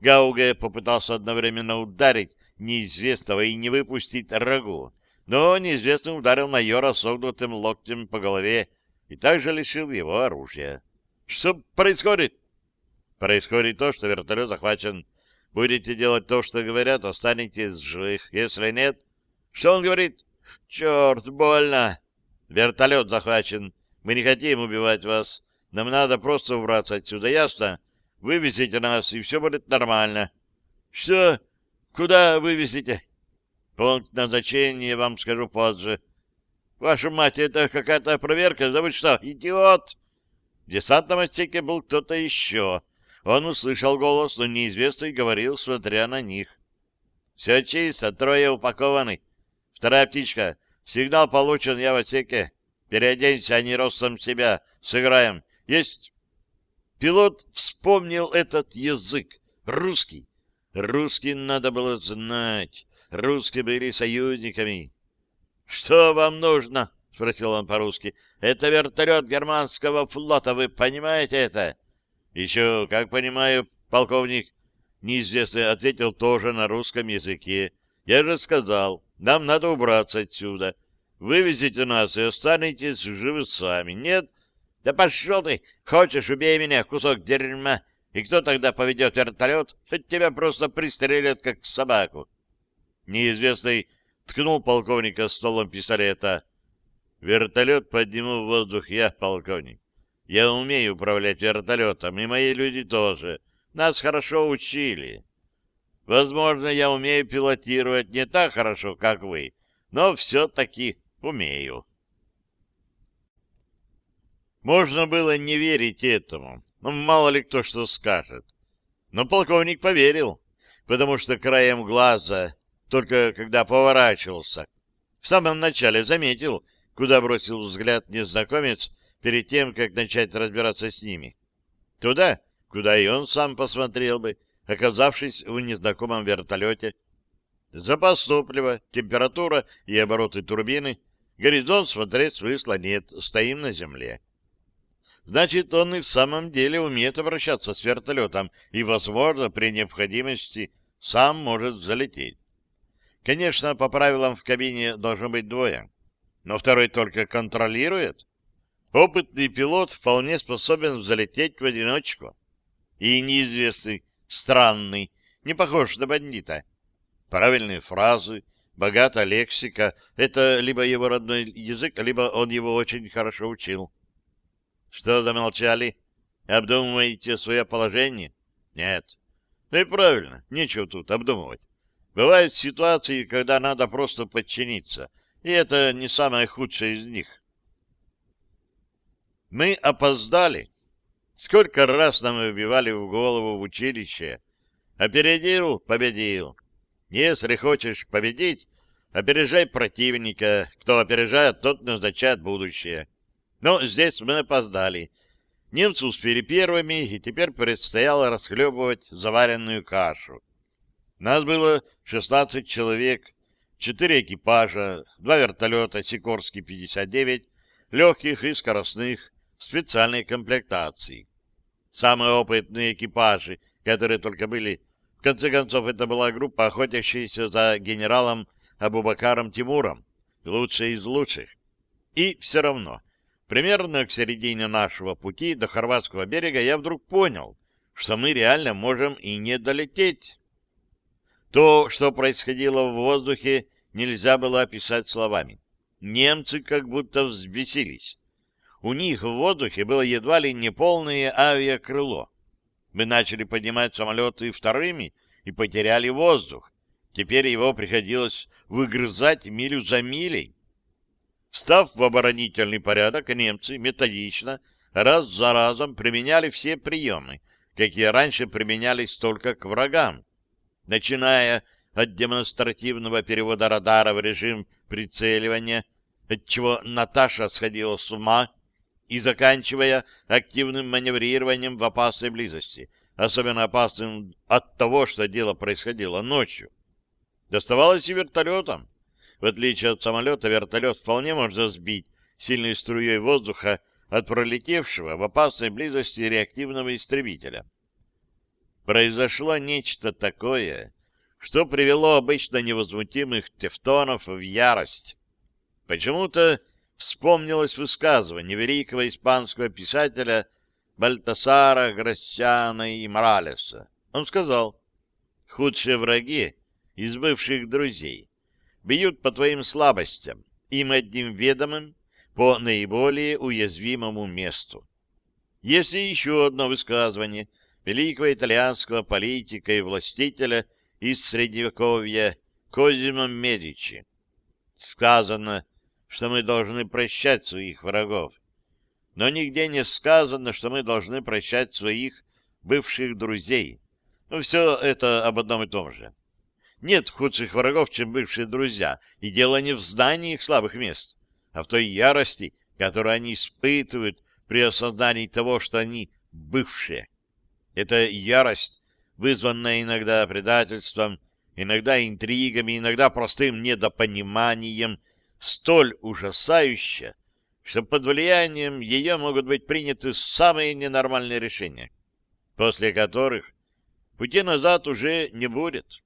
Гауге попытался одновременно ударить неизвестного и не выпустить рагу, но неизвестный ударил майора согнутым локтем по голове и также лишил его оружия. Что происходит? Происходит то, что вертолет захвачен. Будете делать то, что говорят, останетесь живых. Если нет... Что он говорит? Черт, больно. Вертолет захвачен. Мы не хотим убивать вас. Нам надо просто убраться отсюда, ясно? Вывезите нас, и все будет нормально. Что? Куда вывезите? Пункт назначения вам скажу позже. Ваша мать, это какая-то проверка? Да вы что, идиот? В десантном отсеке был кто-то еще. Он услышал голос, но неизвестный говорил, смотря на них. Все чисто, трое упакованы. Вторая птичка. Сигнал получен, я в отсеке. Переоденься, а не ростом себя. Сыграем. Есть. Пилот вспомнил этот язык. Русский. Русский надо было знать. Русские были союзниками. — Что вам нужно? — спросил он по-русски. — Это вертолет германского флота, вы понимаете это? — Еще, как понимаю, полковник. Неизвестный ответил тоже на русском языке. — Я же сказал, нам надо убраться отсюда. Вывезите нас и останетесь живы сами. Нет? Да пошел ты! Хочешь, убей меня, кусок дерьма! И кто тогда поведет вертолет? Хоть тебя просто пристрелят, как собаку. Неизвестный ткнул полковника стволом пистолета. Вертолет подниму в воздух я, полковник. Я умею управлять вертолетом, и мои люди тоже. Нас хорошо учили. Возможно, я умею пилотировать не так хорошо, как вы, но все-таки умею. Можно было не верить этому. Ну, мало ли кто что скажет. Но полковник поверил, потому что краем глаза, только когда поворачивался, в самом начале заметил, куда бросил взгляд незнакомец перед тем, как начать разбираться с ними. Туда, куда и он сам посмотрел бы, оказавшись в незнакомом вертолете. Запас топлива, температура и обороты турбины, горизонт смотреть смысла нет, стоим на земле. Значит, он и в самом деле умеет обращаться с вертолетом и, возможно, при необходимости сам может залететь. Конечно, по правилам в кабине должно быть двое, но второй только контролирует. Опытный пилот вполне способен залететь в одиночку. И неизвестный, странный, не похож на бандита. Правильные фразы, богатая лексика — это либо его родной язык, либо он его очень хорошо учил. Что замолчали? Обдумываете свое положение? Нет. Ну и правильно, нечего тут обдумывать. Бывают ситуации, когда надо просто подчиниться, и это не самое худшее из них. Мы опоздали. Сколько раз нам убивали в голову в училище. Опередил — победил. Если хочешь победить, опережай противника. Кто опережает, тот назначает будущее. Но здесь мы опоздали. Немцы успели первыми, и теперь предстояло расхлебывать заваренную кашу. Нас было 16 человек, четыре экипажа, два вертолета Сикорский-59, легких и скоростных, специальной комплектации. Самые опытные экипажи, которые только были, в конце концов, это была группа, охотящаяся за генералом Абубакаром Тимуром, лучшая из лучших. И все равно Примерно к середине нашего пути до хорватского берега я вдруг понял, что мы реально можем и не долететь. То, что происходило в воздухе, нельзя было описать словами. Немцы как будто взбесились. У них в воздухе было едва ли не полное авиакрыло. Мы начали поднимать самолеты вторыми и потеряли воздух. Теперь его приходилось выгрызать милю за милей. Встав в оборонительный порядок, немцы методично, раз за разом применяли все приемы, какие раньше применялись только к врагам, начиная от демонстративного перевода радара в режим прицеливания, отчего Наташа сходила с ума, и заканчивая активным маневрированием в опасной близости, особенно опасным от того, что дело происходило ночью. Доставалось и вертолетом. В отличие от самолета, вертолет вполне можно сбить сильной струей воздуха от пролетевшего в опасной близости реактивного истребителя. Произошло нечто такое, что привело обычно невозмутимых тефтонов в ярость. Почему-то вспомнилось высказывание великого испанского писателя Бальтасара Грассиана и Моралеса. Он сказал, «Худшие враги из бывших друзей бьют по твоим слабостям, им одним ведомым, по наиболее уязвимому месту. Есть и еще одно высказывание великого итальянского политика и властителя из Средневековья Козимо Медичи. Сказано, что мы должны прощать своих врагов, но нигде не сказано, что мы должны прощать своих бывших друзей. Ну, все это об одном и том же. Нет худших врагов, чем бывшие друзья, и дело не в знании их слабых мест, а в той ярости, которую они испытывают при осознании того, что они бывшие. Это ярость, вызванная иногда предательством, иногда интригами, иногда простым недопониманием, столь ужасающая, что под влиянием ее могут быть приняты самые ненормальные решения, после которых пути назад уже не будет.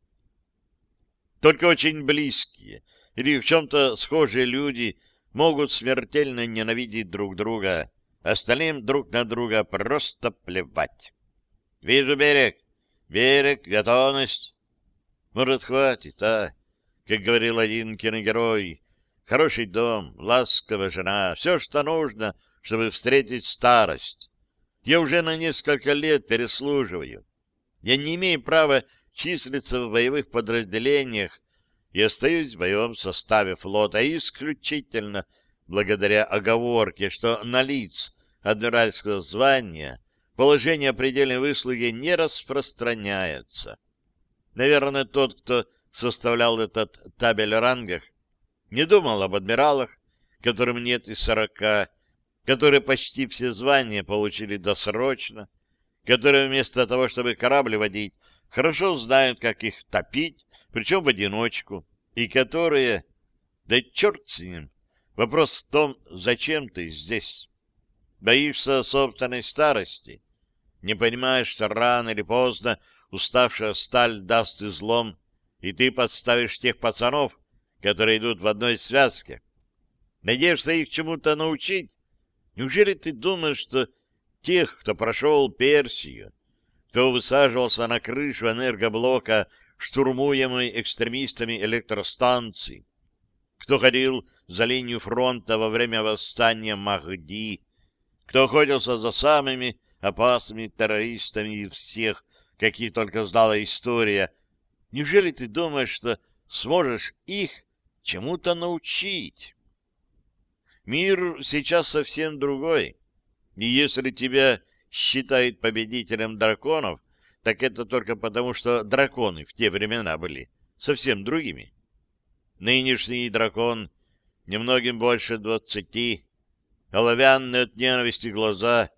Только очень близкие или в чем-то схожие люди могут смертельно ненавидеть друг друга, остальным друг на друга просто плевать. «Вижу берег! Берег! Готовность!» «Может, хватит, а?» Как говорил один киногерой, «хороший дом, ласковая жена, все, что нужно, чтобы встретить старость. Я уже на несколько лет переслуживаю. Я не имею права числится в боевых подразделениях и остаюсь в боевом составе флота исключительно благодаря оговорке, что на лиц адмиральского звания положение о предельной выслуге не распространяется. Наверное, тот, кто составлял этот табель рангах, не думал об адмиралах, которым нет и сорока, которые почти все звания получили досрочно, которые вместо того, чтобы корабль водить, хорошо знают, как их топить, причем в одиночку, и которые... Да черт с ним! Вопрос в том, зачем ты здесь? Боишься собственной старости? Не понимаешь, что рано или поздно уставшая сталь даст излом, и ты подставишь тех пацанов, которые идут в одной связке? Надеешься их чему-то научить? Неужели ты думаешь, что тех, кто прошел Персию, кто высаживался на крышу энергоблока, штурмуемой экстремистами электростанции, кто ходил за линию фронта во время восстания Махди, кто охотился за самыми опасными террористами из всех, каких только знала история. Неужели ты думаешь, что сможешь их чему-то научить? Мир сейчас совсем другой. И если тебя считает победителем драконов, так это только потому, что драконы в те времена были совсем другими. Нынешний дракон немногим больше двадцати, оловянные от ненависти глаза,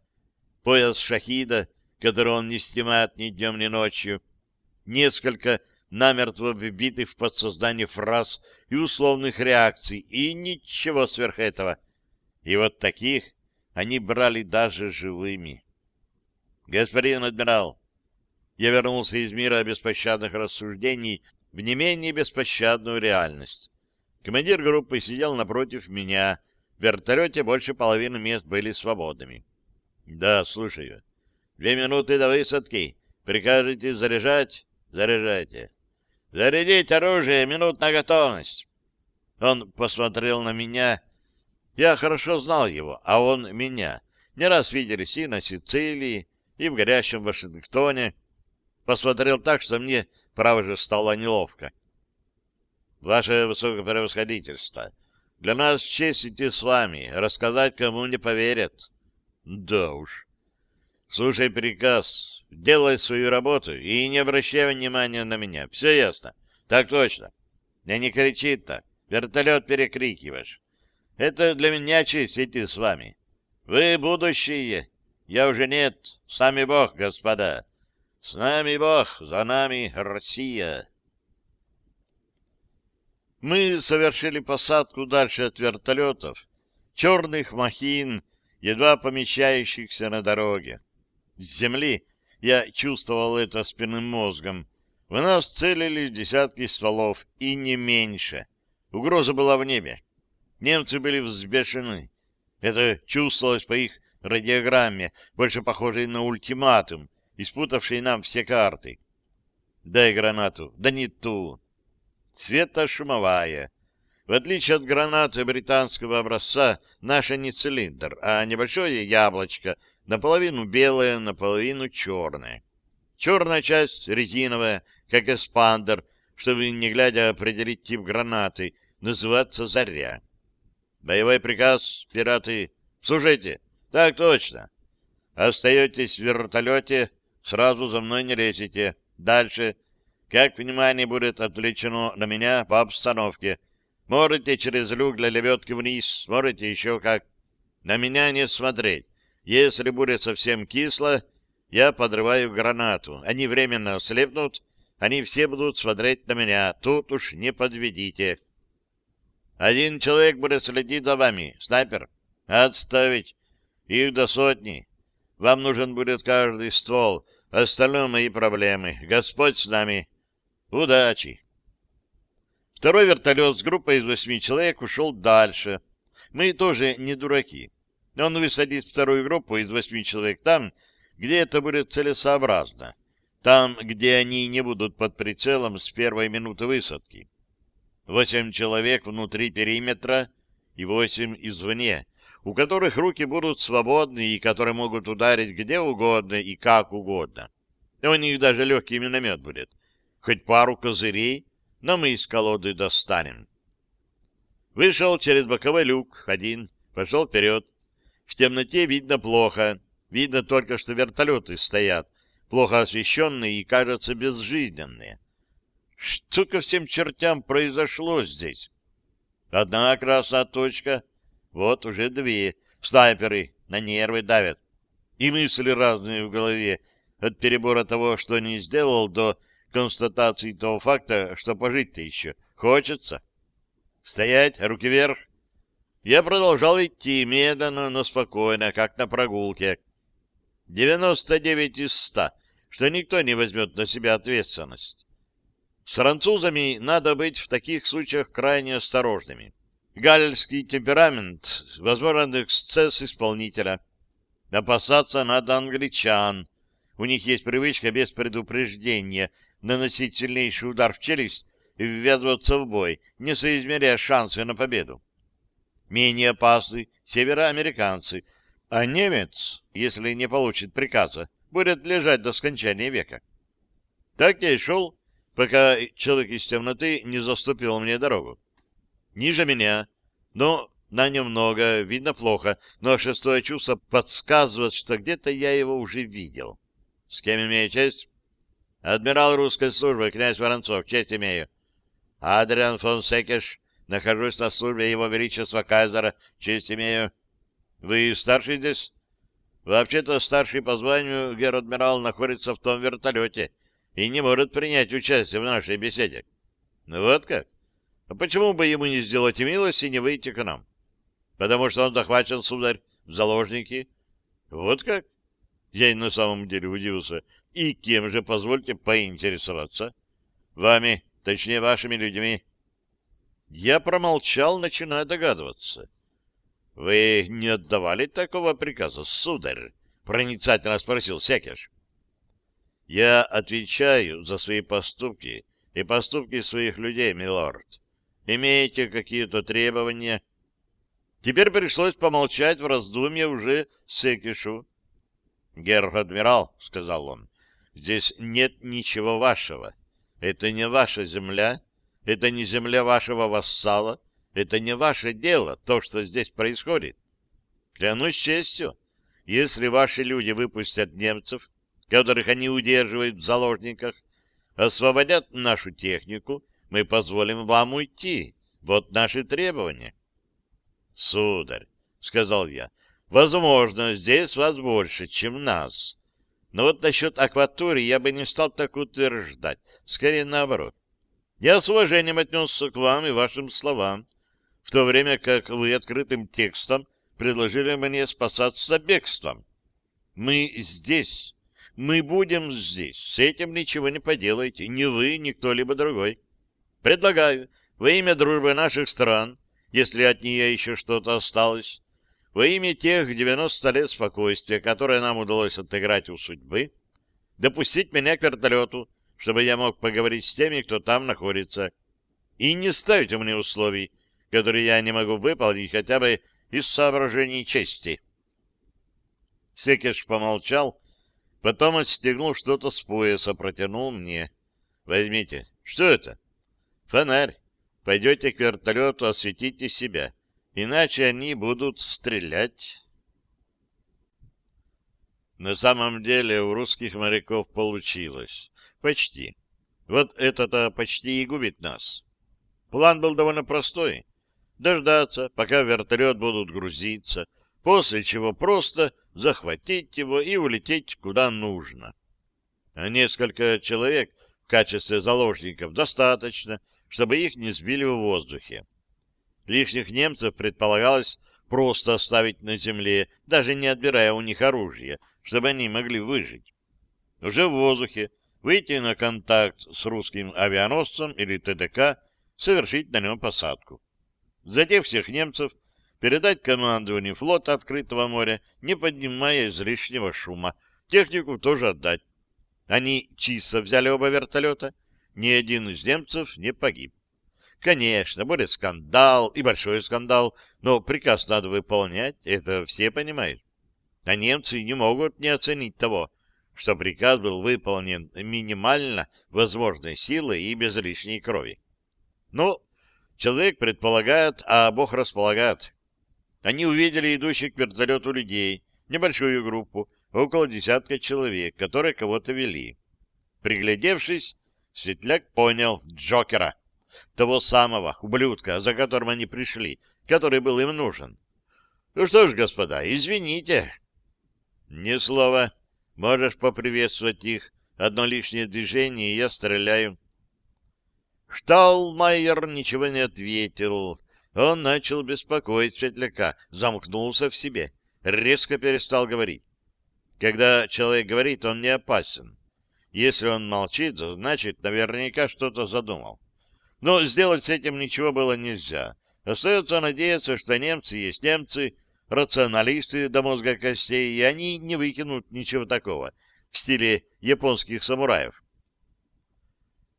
пояс шахида, который он не снимает ни днем, ни ночью, несколько намертво вбитых в подсознание фраз и условных реакций, и ничего сверх этого. И вот таких они брали даже живыми. Господин адмирал, я вернулся из мира беспощадных рассуждений в не менее беспощадную реальность. Командир группы сидел напротив меня. В вертолете больше половины мест были свободными. — Да, слушаю. — Две минуты до высадки. Прикажете заряжать? Заряжайте. — Зарядить оружие, минут на готовность. Он посмотрел на меня. Я хорошо знал его, а он меня. Не раз виделись и Сицилии, и в горящем Вашингтоне. Посмотрел так, что мне, право же, стало неловко. Ваше высокопревосходительство, для нас честь идти с вами, рассказать кому не поверят. Да уж. Слушай приказ, делай свою работу и не обращай внимания на меня. Все ясно? Так точно. Да не кричи так. Вертолет перекрикиваешь. Это для меня честь идти с вами. Вы будущее, я уже нет. С нами Бог, господа. С нами Бог, за нами Россия. Мы совершили посадку дальше от вертолетов, черных махин, едва помещающихся на дороге. С земли я чувствовал это спинным мозгом. В нас целились десятки стволов, и не меньше. Угроза была в небе. Немцы были взбешены. Это чувствовалось по их радиограмме, больше похожей на ультиматум, испутавшей нам все карты. Дай гранату, да не ту. Светошумовая. В отличие от гранаты британского образца, наша не цилиндр, а небольшое яблочко, наполовину белое, наполовину черное. Черная часть резиновая, как эспандер, чтобы, не глядя, определить тип гранаты, называться «Заря». Боевой приказ, пираты, слушайте. Так точно. Остаетесь в вертолете, сразу за мной не лезете. Дальше. Как внимание будет отвлечено на меня по обстановке. Можете через люк для лебедки вниз, можете еще как. На меня не смотреть. Если будет совсем кисло, я подрываю гранату. Они временно ослепнут, они все будут смотреть на меня. Тут уж не подведите. Один человек будет следить за вами. Снайпер. Отставить. Их до сотни. Вам нужен будет каждый ствол. Остальное мои проблемы. Господь с нами. Удачи. Второй вертолет с группой из восьми человек ушел дальше. Мы тоже не дураки. Он высадит вторую группу из восьми человек там, где это будет целесообразно. Там, где они не будут под прицелом с первой минуты высадки. Восемь человек внутри периметра и восемь извне, у которых руки будут свободны и которые могут ударить где угодно и как угодно. У них даже легкий миномет будет. Хоть пару козырей, но мы из колоды достанем. Вышел через боковой люк один, пошел вперед. В темноте видно плохо. Видно только, что вертолеты стоят, плохо освещенные и, кажется, безжизненные. Что ко всем чертям произошло здесь? Одна красная точка, вот уже две. Снайперы на нервы давят. И мысли разные в голове, от перебора того, что не сделал, до констатации того факта, что пожить-то еще хочется. Стоять, руки вверх. Я продолжал идти медленно, но спокойно, как на прогулке. 99 из 100, что никто не возьмет на себя ответственность. С французами надо быть в таких случаях крайне осторожными. Гальский темперамент, возможен эксцесс исполнителя. Опасаться надо англичан. У них есть привычка без предупреждения наносить сильнейший удар в челюсть и ввязываться в бой, не соизмеряя шансы на победу. Менее опасны североамериканцы, а немец, если не получит приказа, будет лежать до скончания века. Так я и шел пока человек из темноты не заступил мне дорогу. Ниже меня, но на нем много, видно плохо, но шестое чувство подсказывает, что где-то я его уже видел. С кем имею честь? Адмирал русской службы, князь Воронцов, честь имею. Адриан фон Секеш, нахожусь на службе его величества Кайзера, честь имею. Вы старший здесь? Вообще-то старший по званию гер-адмирал находится в том вертолете, и не может принять участие в нашей беседе. Ну вот как? А почему бы ему не сделать милость и не выйти к нам? Потому что он захвачен, сударь, в заложники. Вот как? Я и на самом деле удивился. И кем же, позвольте поинтересоваться? Вами, точнее, вашими людьми. Я промолчал, начиная догадываться. Вы не отдавали такого приказа, сударь? Проницательно спросил Секеш. Я отвечаю за свои поступки и поступки своих людей, милорд. Имеете какие-то требования? Теперь пришлось помолчать в раздумье уже Секишу. «Герр-адмирал», — сказал он, — «здесь нет ничего вашего. Это не ваша земля, это не земля вашего вассала, это не ваше дело, то, что здесь происходит. Клянусь честью, если ваши люди выпустят немцев, которых они удерживают в заложниках, освободят нашу технику, мы позволим вам уйти. Вот наши требования. Сударь, — сказал я, — возможно, здесь вас больше, чем нас. Но вот насчет акватории я бы не стал так утверждать, скорее наоборот. Я с уважением отнесся к вам и вашим словам, в то время как вы открытым текстом предложили мне спасаться бегством. Мы здесь, мы будем здесь, с этим ничего не поделаете, ни вы, ни кто-либо другой. Предлагаю во имя дружбы наших стран, если от нее еще что-то осталось, во имя тех 90 лет спокойствия, которые нам удалось отыграть у судьбы, допустить меня к вертолету, чтобы я мог поговорить с теми, кто там находится. И не ставьте мне условий, которые я не могу выполнить хотя бы из соображений чести. Секеш помолчал, потом отстегнул что-то с пояса, протянул мне. Возьмите. Что это? Фонарь. Пойдете к вертолету, осветите себя. Иначе они будут стрелять. На самом деле у русских моряков получилось. Почти. Вот это-то почти и губит нас. План был довольно простой. Дождаться, пока вертолет будут грузиться, после чего просто захватить его и улететь куда нужно. А несколько человек в качестве заложников достаточно, чтобы их не сбили в воздухе. Лишних немцев предполагалось просто оставить на земле, даже не отбирая у них оружие, чтобы они могли выжить. Уже в воздухе выйти на контакт с русским авианосцем или ТДК, совершить на нем посадку. Затем всех немцев передать командованию флота открытого моря, не поднимая излишнего шума. Технику тоже отдать. Они чисто взяли оба вертолета, ни один из немцев не погиб. Конечно, будет скандал и большой скандал, но приказ надо выполнять, это все понимают. А немцы не могут не оценить того, что приказ был выполнен минимально возможной силой и без лишней крови. Ну, человек предполагает, а Бог располагает. Они увидели идущих к вертолету людей, небольшую группу, около десятка человек, которые кого-то вели. Приглядевшись, Светляк понял Джокера, того самого ублюдка, за которым они пришли, который был им нужен. Ну что ж, господа, извините. Ни слова. Можешь поприветствовать их. Одно лишнее движение, и я стреляю. Шталмайер ничего не ответил. Он начал беспокоить Светляка, замкнулся в себе, резко перестал говорить. Когда человек говорит, он не опасен. Если он молчит, значит, наверняка что-то задумал. Но сделать с этим ничего было нельзя. Остается надеяться, что немцы есть немцы, рационалисты до мозга костей, и они не выкинут ничего такого в стиле японских самураев.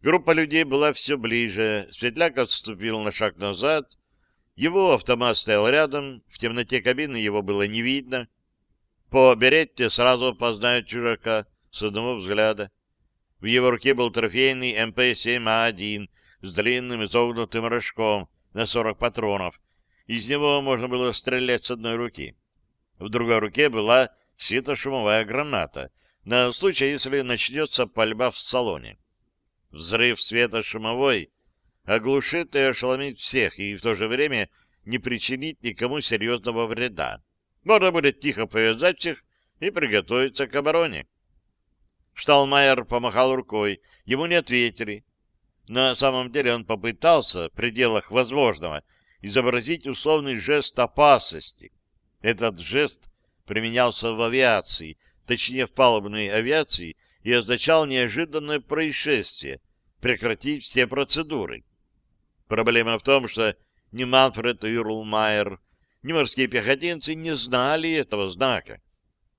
Группа людей была все ближе. Светляк отступил на шаг назад. Его автомат стоял рядом. В темноте кабины его было не видно. По беретте сразу познают чужака с одного взгляда. В его руке был трофейный МП-7А1 с длинным изогнутым рожком на 40 патронов. Из него можно было стрелять с одной руки. В другой руке была светошумовая граната на случай, если начнется пальба в салоне. Взрыв светошумовой оглушит и ошеломит всех, и в то же время не причинит никому серьезного вреда. Можно будет тихо повязать всех и приготовиться к обороне. Шталмайер помахал рукой. Ему не ответили. На самом деле он попытался в пределах возможного изобразить условный жест опасности. Этот жест применялся в авиации, точнее в палубной авиации, и означал неожиданное происшествие, прекратить все процедуры. Проблема в том, что ни Манфред Юрлмайер, ни морские пехотинцы не знали этого знака.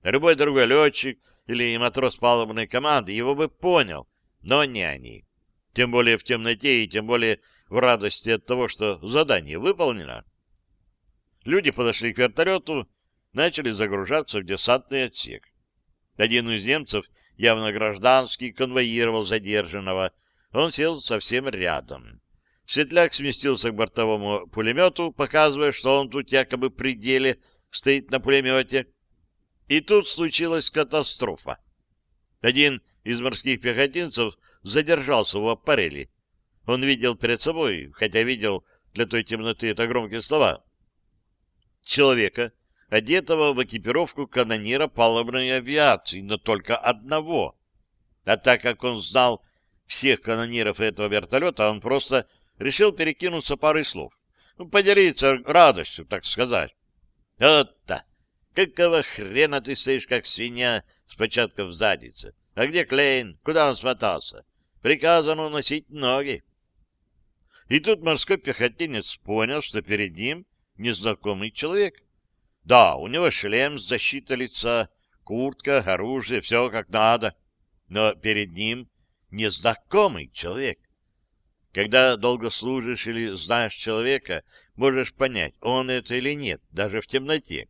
Любой другой летчик или матрос палубной команды его бы понял, но не они. Тем более в темноте и тем более в радости от того, что задание выполнено. Люди подошли к вертолету, начали загружаться в десантный отсек. Один из немцев, явно гражданский, конвоировал задержанного. Он сел совсем рядом. Светляк сместился к бортовому пулемету, показывая, что он тут якобы при деле стоит на пулемете. И тут случилась катастрофа. Один из морских пехотинцев задержался в аппарели. Он видел перед собой, хотя видел для той темноты это громкие слова. человека, одетого в экипировку канонира палубной авиации, но только одного. А так как он знал всех канониров этого вертолета, он просто решил перекинуться парой слов. Ну, поделиться радостью, так сказать. Вот-то! Какого хрена ты стоишь, как свинья, с початков в заднице? А где Клейн? Куда он смотался? Приказано уносить ноги. И тут морской пехотинец понял, что перед ним незнакомый человек. Да, у него шлем с защитой лица, куртка, оружие, все как надо. Но перед ним незнакомый человек. Когда долго служишь или знаешь человека, можешь понять, он это или нет, даже в темноте,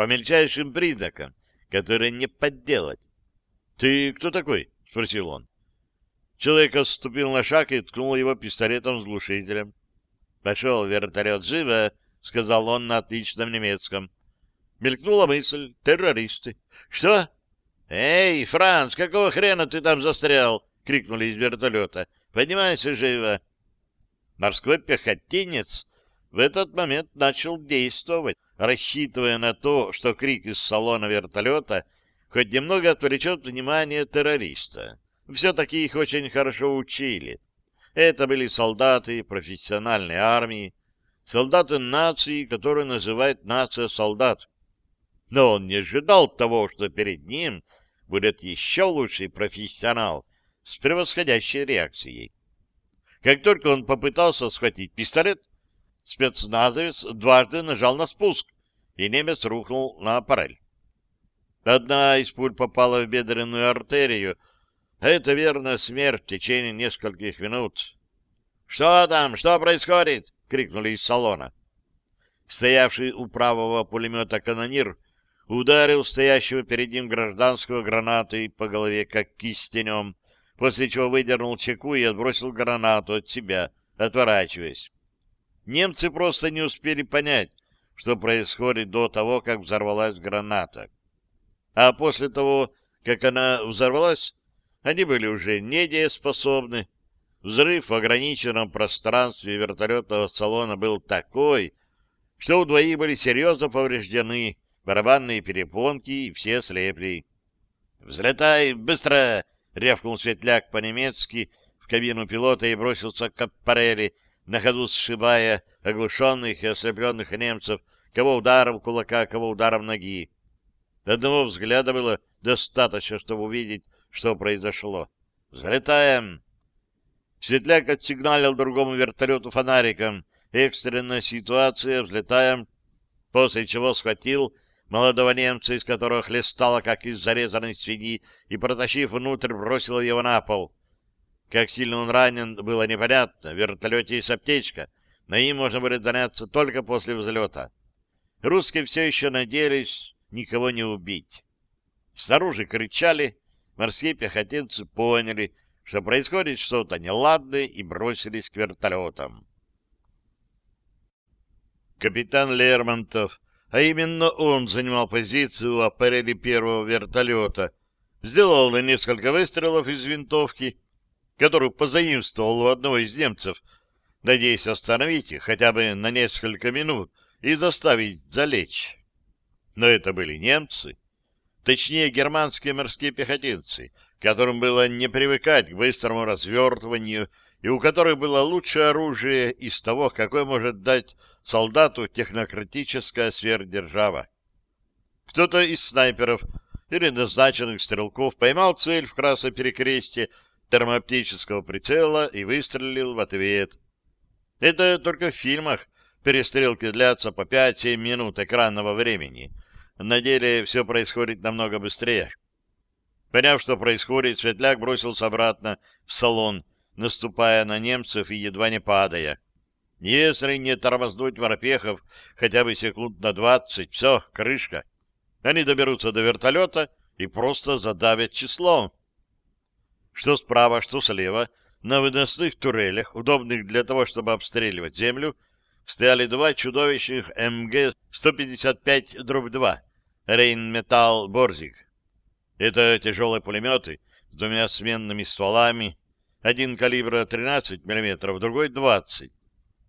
по мельчайшим признакам, которые не подделать. — Ты кто такой? — спросил он. Человек отступил на шаг и ткнул его пистолетом с глушителем. — Пошел вертолет живо, — сказал он на отличном немецком. Мелькнула мысль — террористы. — Что? — Эй, Франц, какого хрена ты там застрял? — крикнули из вертолета. — Поднимайся живо. Морской пехотинец в этот момент начал действовать, рассчитывая на то, что крик из салона вертолета хоть немного отвлечет внимание террориста. Все-таки их очень хорошо учили. Это были солдаты профессиональной армии, солдаты нации, которую называют нация солдат. Но он не ожидал того, что перед ним будет еще лучший профессионал с превосходящей реакцией. Как только он попытался схватить пистолет, спецназовец дважды нажал на спуск, и немец рухнул на аппарель. Одна из пуль попала в бедренную артерию, это верно смерть в течение нескольких минут. «Что там? Что происходит?» — крикнули из салона. Стоявший у правого пулемета канонир ударил стоящего перед ним гражданского гранатой по голове, как кистенем, после чего выдернул чеку и отбросил гранату от себя, отворачиваясь. Немцы просто не успели понять, что происходит до того, как взорвалась граната. А после того, как она взорвалась, они были уже недееспособны, Взрыв в ограниченном пространстве вертолетного салона был такой, что у двоих были серьезно повреждены барабанные перепонки и все слепли. «Взлетай быстро!» — рявкнул Светляк по-немецки в кабину пилота и бросился к аппарели, на ходу сшибая оглушенных и ослепленных немцев, кого ударом кулака, кого ударом ноги. Одного взгляда было достаточно, чтобы увидеть, что произошло. «Взлетаем!» Светляк отсигналил другому вертолету фонариком. Экстренная ситуация, взлетаем. После чего схватил молодого немца, из которого хлестало, как из зарезанной свиньи, и, протащив внутрь, бросил его на пол. Как сильно он ранен, было непонятно. В вертолете есть аптечка, но им можно будет заняться только после взлета. Русские все еще надеялись никого не убить. Снаружи кричали, морские пехотинцы поняли, что происходит что-то неладное, и бросились к вертолетам. Капитан Лермонтов, а именно он занимал позицию у аппарели первого вертолета, сделал несколько выстрелов из винтовки, которую позаимствовал у одного из немцев, надеясь остановить их хотя бы на несколько минут и заставить залечь. Но это были немцы, точнее германские морские пехотинцы, которым было не привыкать к быстрому развертыванию и у которых было лучшее оружие из того, какое может дать солдату технократическая сверхдержава. Кто-то из снайперов или назначенных стрелков поймал цель в красном перекрестье термооптического прицела и выстрелил в ответ. Это только в фильмах перестрелки длятся по 5-7 минут экранного времени. На деле все происходит намного быстрее. Поняв, что происходит, Светляк бросился обратно в салон, наступая на немцев и едва не падая. Если не тормознуть морпехов хотя бы секунд на двадцать, все, крышка. Они доберутся до вертолета и просто задавят числом. Что справа, что слева, на выносных турелях, удобных для того, чтобы обстреливать землю, стояли два чудовищных МГ-155-2 Рейнметалл Борзик. Это тяжелые пулеметы с двумя сменными стволами, один калибра 13 мм, другой 20.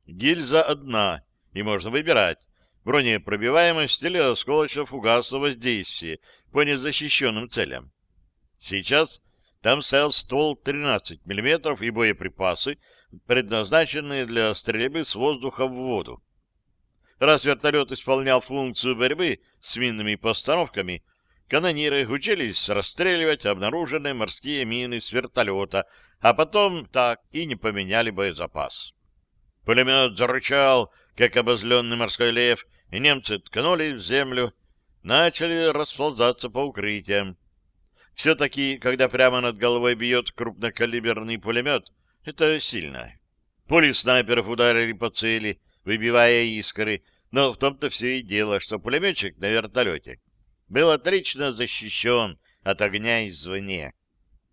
Гильза одна, и можно выбирать, бронепробиваемость или осколочно-фугасное воздействие по незащищенным целям. Сейчас там стоял ствол 13 мм и боеприпасы, предназначенные для стрельбы с воздуха в воду. Раз вертолет исполнял функцию борьбы с минными постановками, канониры учились расстреливать обнаруженные морские мины с вертолета, а потом так и не поменяли боезапас. Пулемет зарычал, как обозленный морской лев, и немцы ткнули в землю, начали расползаться по укрытиям. Все-таки, когда прямо над головой бьет крупнокалиберный пулемет, это сильно. Пули снайперов ударили по цели, выбивая искры, но в том-то все и дело, что пулеметчик на вертолете был отлично защищен от огня извне.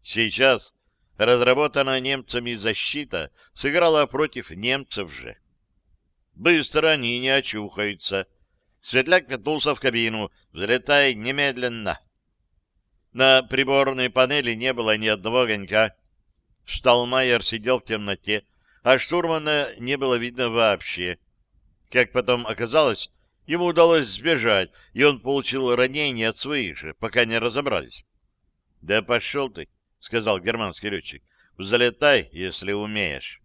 Сейчас разработанная немцами защита сыграла против немцев же. Быстро они не очухаются. Светляк метнулся в кабину. «Взлетай немедленно!» На приборной панели не было ни одного огонька. Шталмайер сидел в темноте, а штурмана не было видно вообще. Как потом оказалось, ему удалось сбежать, и он получил ранение от своих же, пока не разобрались. — Да пошел ты, — сказал германский летчик. — Залетай, если умеешь.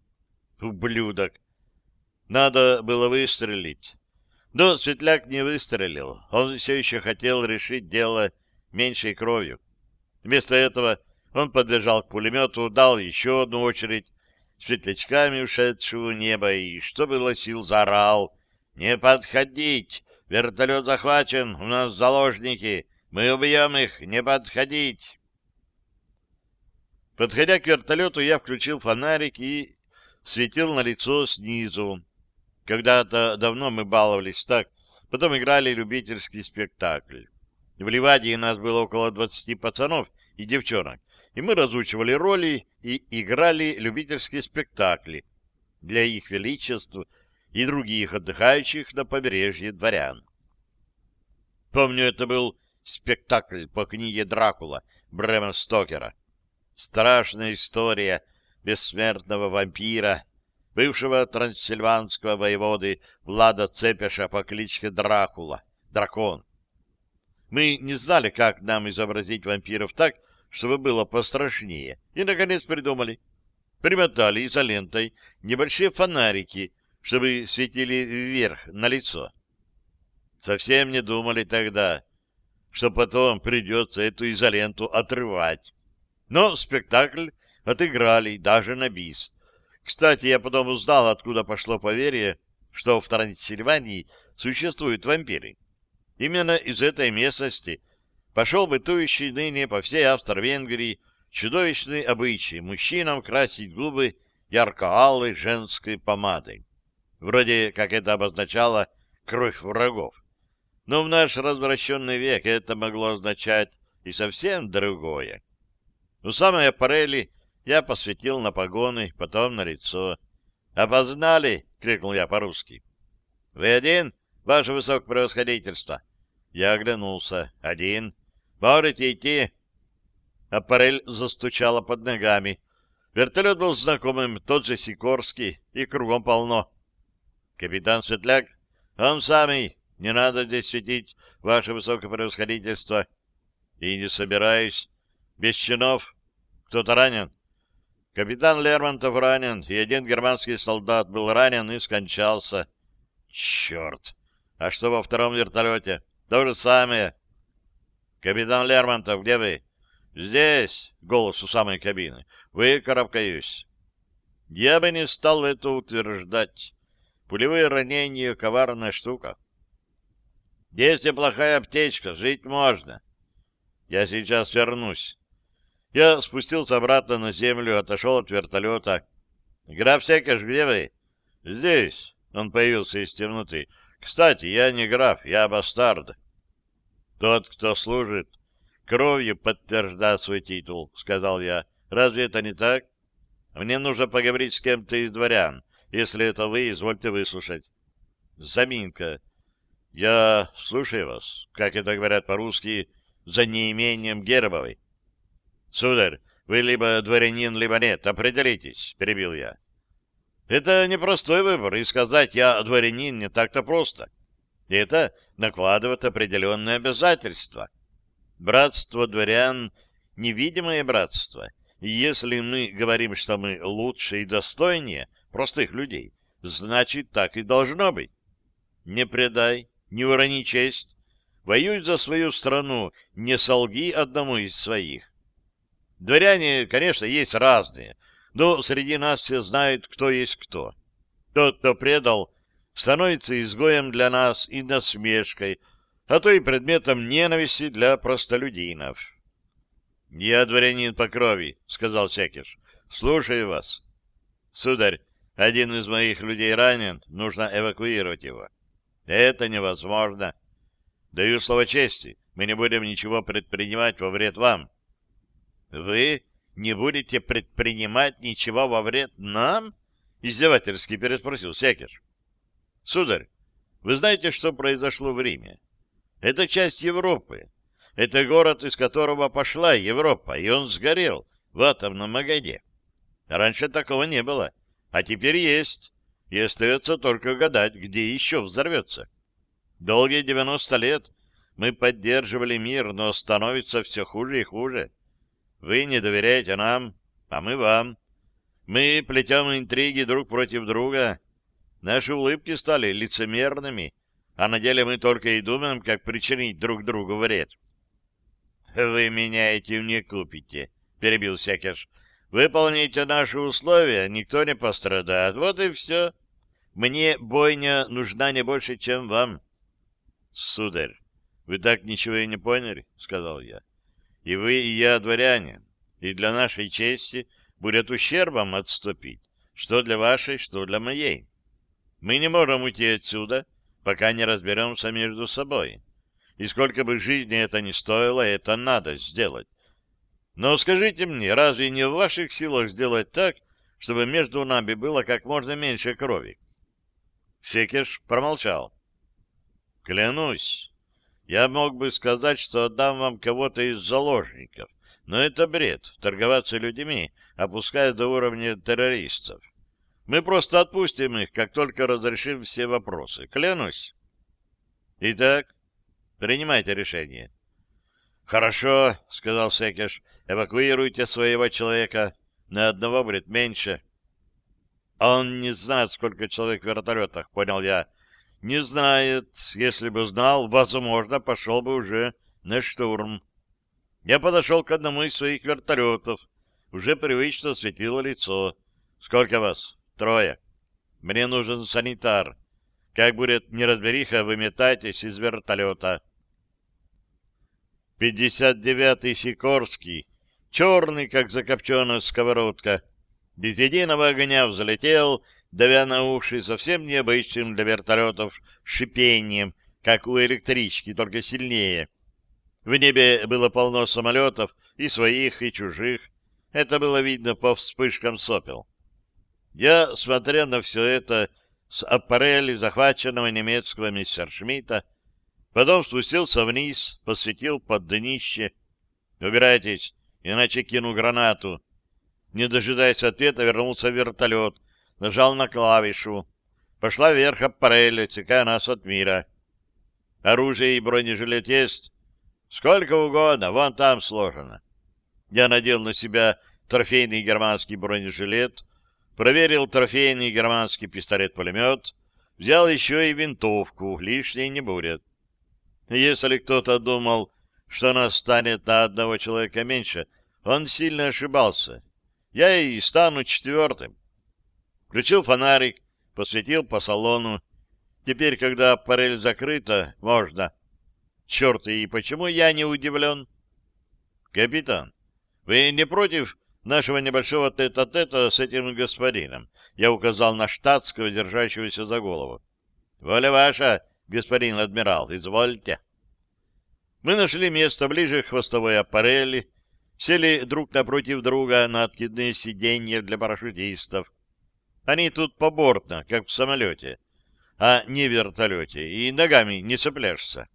Ублюдок! Надо было выстрелить. Но Светляк не выстрелил. Он все еще хотел решить дело меньшей кровью. Вместо этого он подбежал к пулемету, дал еще одну очередь, светлячками ушедшего неба, и, что было сил, заорал. «Не подходить! Вертолет захвачен! У нас заложники! Мы убьем их! Не подходить!» Подходя к вертолету, я включил фонарик и светил на лицо снизу. Когда-то давно мы баловались так, потом играли любительский спектакль. В Ливадии нас было около двадцати пацанов и девчонок, и мы разучивали роли и играли любительские спектакли для их величеств и других отдыхающих на побережье дворян. Помню, это был спектакль по книге «Дракула» Брэма Стокера. Страшная история бессмертного вампира, бывшего трансильванского воеводы Влада Цепеша по кличке Дракула, дракон. Мы не знали, как нам изобразить вампиров так, чтобы было пострашнее, и, наконец, придумали. Примотали изолентой небольшие фонарики, чтобы светили вверх, на лицо. Совсем не думали тогда, что потом придется эту изоленту отрывать. Но спектакль отыграли даже на бис. Кстати, я потом узнал, откуда пошло поверье, что в Трансильвании существуют вампиры. Именно из этой местности пошел бытующий ныне по всей Австро-Венгрии чудовищный обычай мужчинам красить губы ярко-алой женской помадой. Вроде как это обозначало кровь врагов. Но в наш развращенный век это могло означать и совсем другое. У самой аппарели я посветил на погоны, потом на лицо. «Опознали!» — крикнул я по-русски. «Вы один, ваше высокопревосходительство?» Я оглянулся. «Один. Можете идти?» Аппарель застучала под ногами. Вертолет был знакомым, тот же Сикорский, и кругом полно. «Капитан Светляк, он самый. Не надо здесь светить, ваше высокопревосходительство». «И не собираюсь. Без чинов. Кто-то ранен?» Капитан Лермонтов ранен, и один германский солдат был ранен и скончался. Черт! А что во втором вертолете? То же самое. Капитан Лермонтов, где вы? Здесь, голос у самой кабины. Выкарабкаюсь. Я бы не стал это утверждать. Пулевые ранения — коварная штука. Если плохая аптечка, жить можно. Я сейчас вернусь. Я спустился обратно на землю, отошел от вертолета. «Граф Секаш, где вы?» «Здесь». Он появился из темноты. «Кстати, я не граф, я бастард». «Тот, кто служит, кровью подтверждает свой титул», — сказал я. «Разве это не так? Мне нужно поговорить с кем-то из дворян. Если это вы, извольте выслушать». «Заминка. Я слушаю вас, как это говорят по-русски, за неимением Гербовой. Сударь, вы либо дворянин, либо нет. Определитесь, — перебил я. Это непростой выбор, и сказать «я дворянин» не так-то просто. Это накладывает определенные обязательства. Братство дворян — невидимое братство. И если мы говорим, что мы лучше и достойнее простых людей, значит, так и должно быть. Не предай, не урони честь, воюй за свою страну, не солги одному из своих. Дворяне, конечно, есть разные, но среди нас все знают, кто есть кто. Тот, кто предал, становится изгоем для нас и насмешкой, а то и предметом ненависти для простолюдинов. — Я дворянин по крови, — сказал Секиш. — Слушаю вас. — Сударь, один из моих людей ранен, нужно эвакуировать его. — Это невозможно. Даю слово чести, мы не будем ничего предпринимать во вред вам. — Вы не будете предпринимать ничего во вред нам? — издевательски переспросил Секиш. — Сударь, вы знаете, что произошло в Риме? Это часть Европы. Это город, из которого пошла Европа, и он сгорел в атомном огне. Раньше такого не было, а теперь есть, и остается только гадать, где еще взорвется. Долгие 90 лет мы поддерживали мир, но становится все хуже и хуже. Вы не доверяете нам, а мы вам. Мы плетем интриги друг против друга. Наши улыбки стали лицемерными, а на деле мы только и думаем, как причинить друг другу вред. — Вы меня этим не купите, — перебил Секеш. — Выполните наши условия, никто не пострадает. Вот и все. Мне бойня нужна не больше, чем вам. — Сударь, вы так ничего и не поняли, — сказал я. — И вы, и я дворяне, и для нашей чести будет ущербом отступить, что для вашей, что для моей. Мы не можем уйти отсюда, пока не разберемся между собой. И сколько бы жизни это ни стоило, это надо сделать. Но скажите мне, разве не в ваших силах сделать так, чтобы между нами было как можно меньше крови? Секеш промолчал. Клянусь, я мог бы сказать, что отдам вам кого-то из заложников, но это бред — торговаться людьми, опуская до уровня террористов. Мы просто отпустим их, как только разрешим все вопросы. Клянусь. Итак, принимайте решение. Хорошо, — сказал Секеш, — эвакуируйте своего человека. На одного будет меньше. Он не знает, сколько человек в вертолетах, понял я. Не знает. Если бы знал, возможно, пошел бы уже на штурм. Я подошел к одному из своих вертолетов. Уже привычно светило лицо. Сколько вас? Трое. Мне нужен санитар. Как будет неразбериха, выметайтесь из вертолета. 59-й Сикорский, черный, как закопченная сковородка, без единого огня взлетел, давя на уши совсем необычным для вертолетов шипением, как у электрички, только сильнее. В небе было полно самолетов, и своих, и чужих. Это было видно по вспышкам сопел. Я, смотря на все это с аппарели захваченного немецкого мистершмитта, потом спустился вниз, посветил под днище. «Убирайтесь, иначе кину гранату». Не дожидаясь ответа, вернулся в вертолет, нажал на клавишу. Пошла вверх аппарель, отсекая нас от мира. Оружие и бронежилет есть? Сколько угодно, вон там сложено. Я надел на себя трофейный германский бронежилет, проверил трофейный германский пистолет-пулемет, взял еще и винтовку, лишней не будет. Если кто-то думал, что нас станет на одного человека меньше, он сильно ошибался. Я и стану четвертым. Включил фонарик, посветил по салону. Теперь, когда аппарель закрыта, можно. Черт, и почему я не удивлен? Капитан, вы не против нашего небольшого тета-тета с этим господином. Я указал на штатского, держащегося за голову. «Воля ваша, господин адмирал, извольте». Мы нашли место ближе к хвостовой аппарели, сели друг напротив друга на откидные сиденья для парашютистов. Они тут побортно, как в самолете, а не вертолете, и ногами не цепляешься.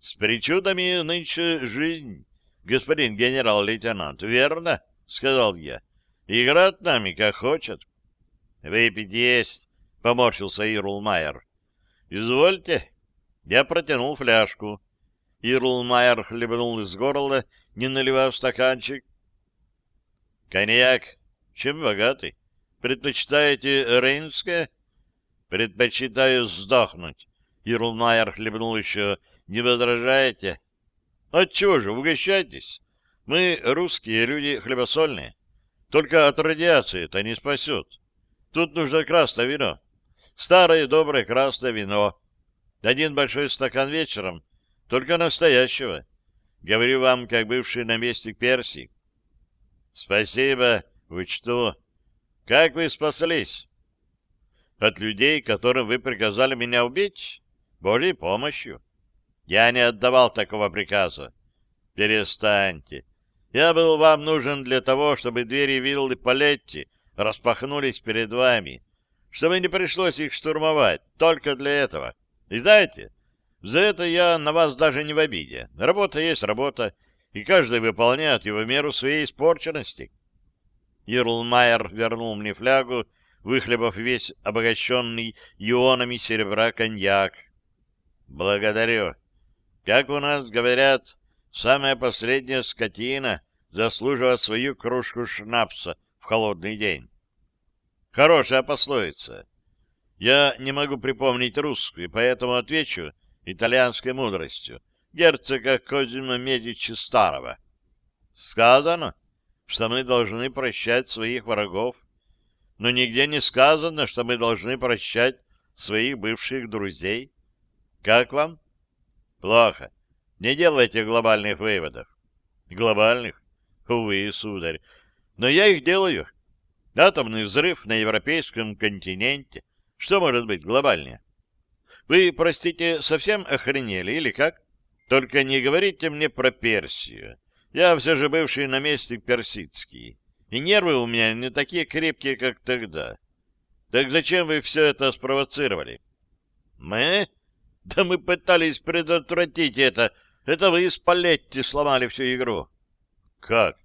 С причудами нынче жизнь, господин генерал-лейтенант, верно? — сказал я. — Играть нами как хочет. — Выпить есть, — поморщился Ирулмайер. — Извольте, Я протянул фляжку. Ирлмайер хлебнул из горла, не наливая в стаканчик. «Коньяк. Чем богатый? Предпочитаете рейнское?» «Предпочитаю сдохнуть». Ирлмайер хлебнул еще. «Не возражаете?» «Отчего же, угощайтесь. Мы, русские люди, хлебосольные. Только от радиации это не спасет. Тут нужно красное вино. Старое доброе красное вино. Один большой стакан вечером, только настоящего. Говорю вам, как бывший наместник Персии. Спасибо, учту. Как вы спаслись? От людей, которым вы приказали меня убить? Божьей помощью. Я не отдавал такого приказа. Перестаньте. Я был вам нужен для того, чтобы двери виллы Палетти распахнулись перед вами, чтобы не пришлось их штурмовать, только для этого. И знаете, за это я на вас даже не в обиде. Работа есть работа, и каждый выполняет его меру своей испорченности. Ирлмайер вернул мне флягу, выхлебав весь обогащенный ионами серебра коньяк. Благодарю. Как у нас говорят, самая последняя скотина заслуживает свою кружку шнапса в холодный день. Хорошая пословица. Я не могу припомнить русскую, поэтому отвечу итальянской мудростью герцога Козима Медичи Старого. Сказано, что мы должны прощать своих врагов, но нигде не сказано, что мы должны прощать своих бывших друзей. Как вам? Плохо. Не делайте глобальных выводов. Глобальных? Увы, сударь. Но я их делаю. Атомный взрыв на европейском континенте. Что может быть глобальнее? Вы, простите, совсем охренели или как? Только не говорите мне про Персию. Я все же бывший наместник персидский. И нервы у меня не такие крепкие, как тогда. Так зачем вы все это спровоцировали? Мы? Да мы пытались предотвратить это. Это вы из Палетти сломали всю игру. Как?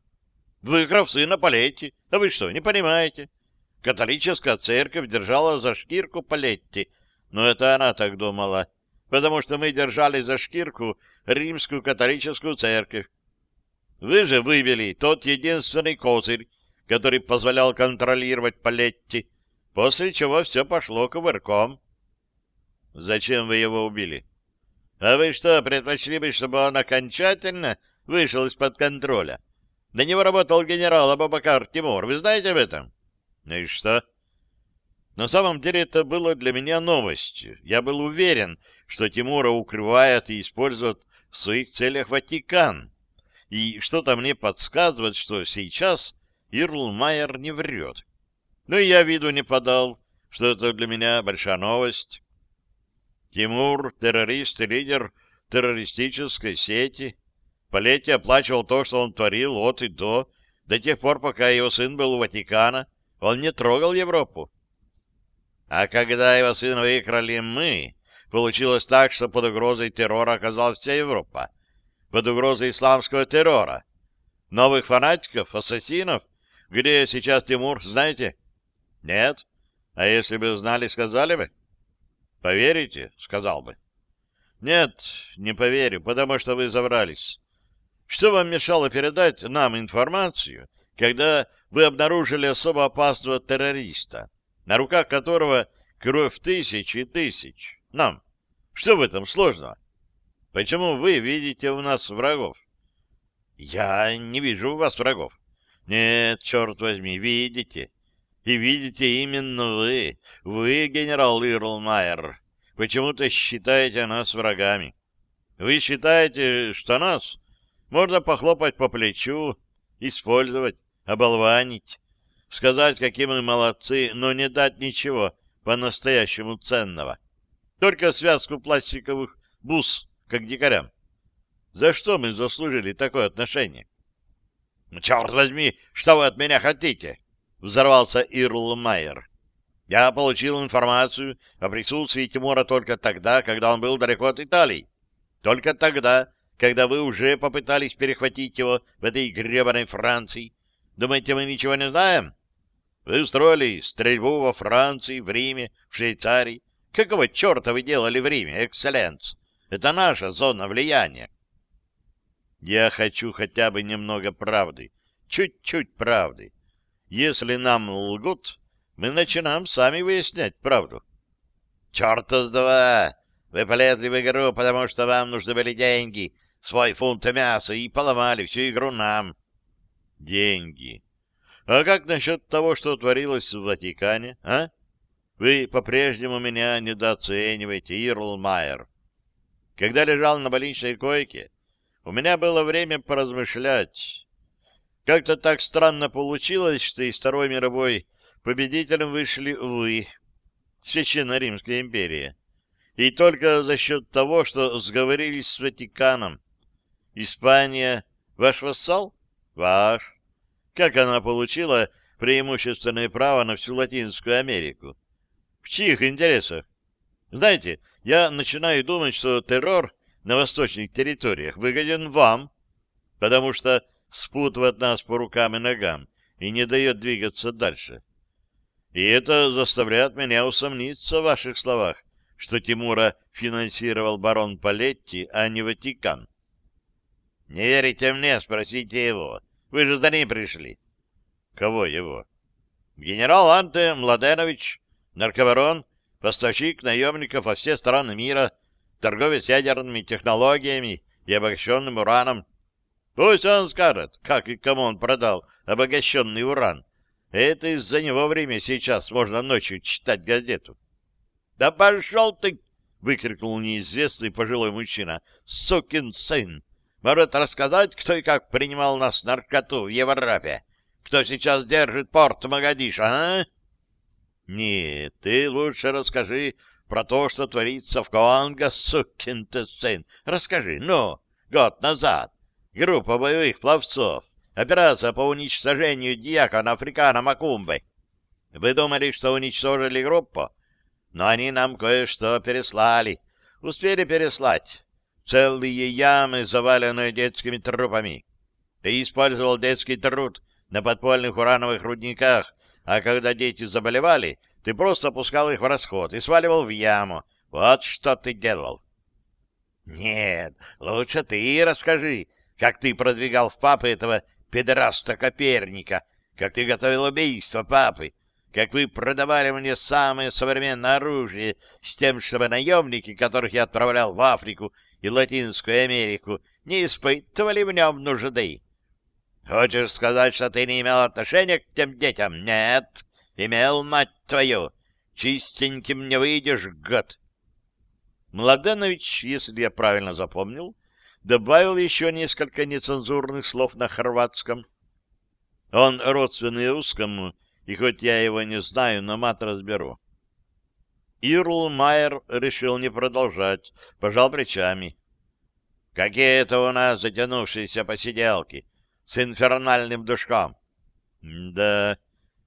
Выиграв сына Палетти. А вы что, не понимаете? Католическая церковь держала за шкирку Палетти, но это она так думала, потому что мы держали за шкирку римскую католическую церковь. Вы же вывели тот единственный козырь, который позволял контролировать Палетти, после чего все пошло кувырком. Зачем вы его убили? А вы что, предпочли бы, чтобы он окончательно вышел из-под контроля? На него работал генерал Абабакар Тимур. Вы знаете об этом? Ну и что? На самом деле это было для меня новостью. Я был уверен, что Тимура укрывает и использует в своих целях Ватикан. И что-то мне подсказывает, что сейчас Ирл Майер не врет. Но и я виду не подал, что это для меня большая новость. Тимур — террорист и лидер террористической сети. Палетти оплачивал то, что он творил от и до, до тех пор, пока его сын был у Ватикана. Он не трогал Европу. А когда его сына выкрали мы, получилось так, что под угрозой террора оказалась вся Европа. Под угрозой исламского террора. Новых фанатиков, ассасинов. Где сейчас Тимур, знаете? Нет. А если бы знали, сказали бы? Поверите? Сказал бы. Нет, не поверю, потому что вы забрались. Что вам мешало передать нам информацию, когда вы обнаружили особо опасного террориста, на руках которого кровь тысяч и тысяч? Нам. Что в этом сложного? Почему вы видите у нас врагов? Я не вижу у вас врагов. Нет, черт возьми, видите. И видите именно вы. Вы, генерал Ирлмайер, почему-то считаете нас врагами. Вы считаете, что нас можно похлопать по плечу, использовать, оболванить, сказать, какие мы молодцы, но не дать ничего по-настоящему ценного. Только связку пластиковых бус, как дикарям. За что мы заслужили такое отношение? «Ну, — Черт возьми, что вы от меня хотите? — взорвался Ирл Майер. — Я получил информацию о присутствии Тимура только тогда, когда он был далеко от Италии. Только тогда, когда вы уже попытались перехватить его в этой гребаной Франции. Думаете, мы ничего не знаем? Вы устроили стрельбу во Франции, в Риме, в Швейцарии. Какого черта вы делали в Риме, экселленс? Это наша зона влияния. Я хочу хотя бы немного правды. Чуть-чуть правды. Если нам лгут, мы начинаем сами выяснять правду. Черта с два! Вы полезли в игру, потому что вам нужны были деньги, свой фунт мяса, и поломали всю игру нам. Деньги. А как насчет того, что творилось в Ватикане, а? Вы по-прежнему меня недооцениваете, Ирл Майер. Когда лежал на больничной койке, у меня было время поразмышлять. Как-то так странно получилось, что из Второй мировой победителем вышли вы, Священная Римская империя. И только за счет того, что сговорились с Ватиканом. Испания ваш вассал? Ваш. Как она получила преимущественное право на всю Латинскую Америку? В чьих интересах? Знаете, я начинаю думать, что террор на восточных территориях выгоден вам, потому что спутывает нас по рукам и ногам и не дает двигаться дальше. И это заставляет меня усомниться в ваших словах, что Тимура финансировал барон Палетти, а не Ватикан. Не верите мне, спросите его. Вы же за ним пришли. Кого его? Генерал Анте Младенович, наркобарон, поставщик наемников во все страны мира, торговец ядерными технологиями и обогащенным ураном. Пусть он скажет, как и кому он продал обогащенный уран. Это из-за него время сейчас можно ночью читать газету. «Да пошел ты!» — выкрикнул неизвестный пожилой мужчина. «Сукин сын! Может рассказать, кто и как принимал нас наркоту в Европе? Кто сейчас держит порт Магадиша, а?» «Нет, ты лучше расскажи про то, что творится в Конго, сукин ты сын. Расскажи, ну, год назад. Группа боевых пловцов. Операция по уничтожению диакона Африкана Макумбы. Вы думали, что уничтожили группу? но они нам кое-что переслали. Успели переслать. Целые ямы, заваленные детскими трупами. Ты использовал детский труд на подпольных урановых рудниках, а когда дети заболевали, ты просто пускал их в расход и сваливал в яму. Вот что ты делал. Нет, лучше ты расскажи, как ты продвигал в папы этого педераста Коперника, как ты готовил убийство папы, как вы продавали мне самое современное оружие с тем, чтобы наемники, которых я отправлял в Африку и Латинскую Америку, не испытывали в нем нужды. Хочешь сказать, что ты не имел отношения к тем детям? Нет, имел, мать твою. Чистеньким не выйдешь, год. Младенович, если я правильно запомнил, добавил еще несколько нецензурных слов на хорватском. Он родственный русскому, и хоть я его не знаю, но мат разберу. Ирл Майер решил не продолжать, пожал плечами. Какие это у нас затянувшиеся посиделки с инфернальным душком. Да,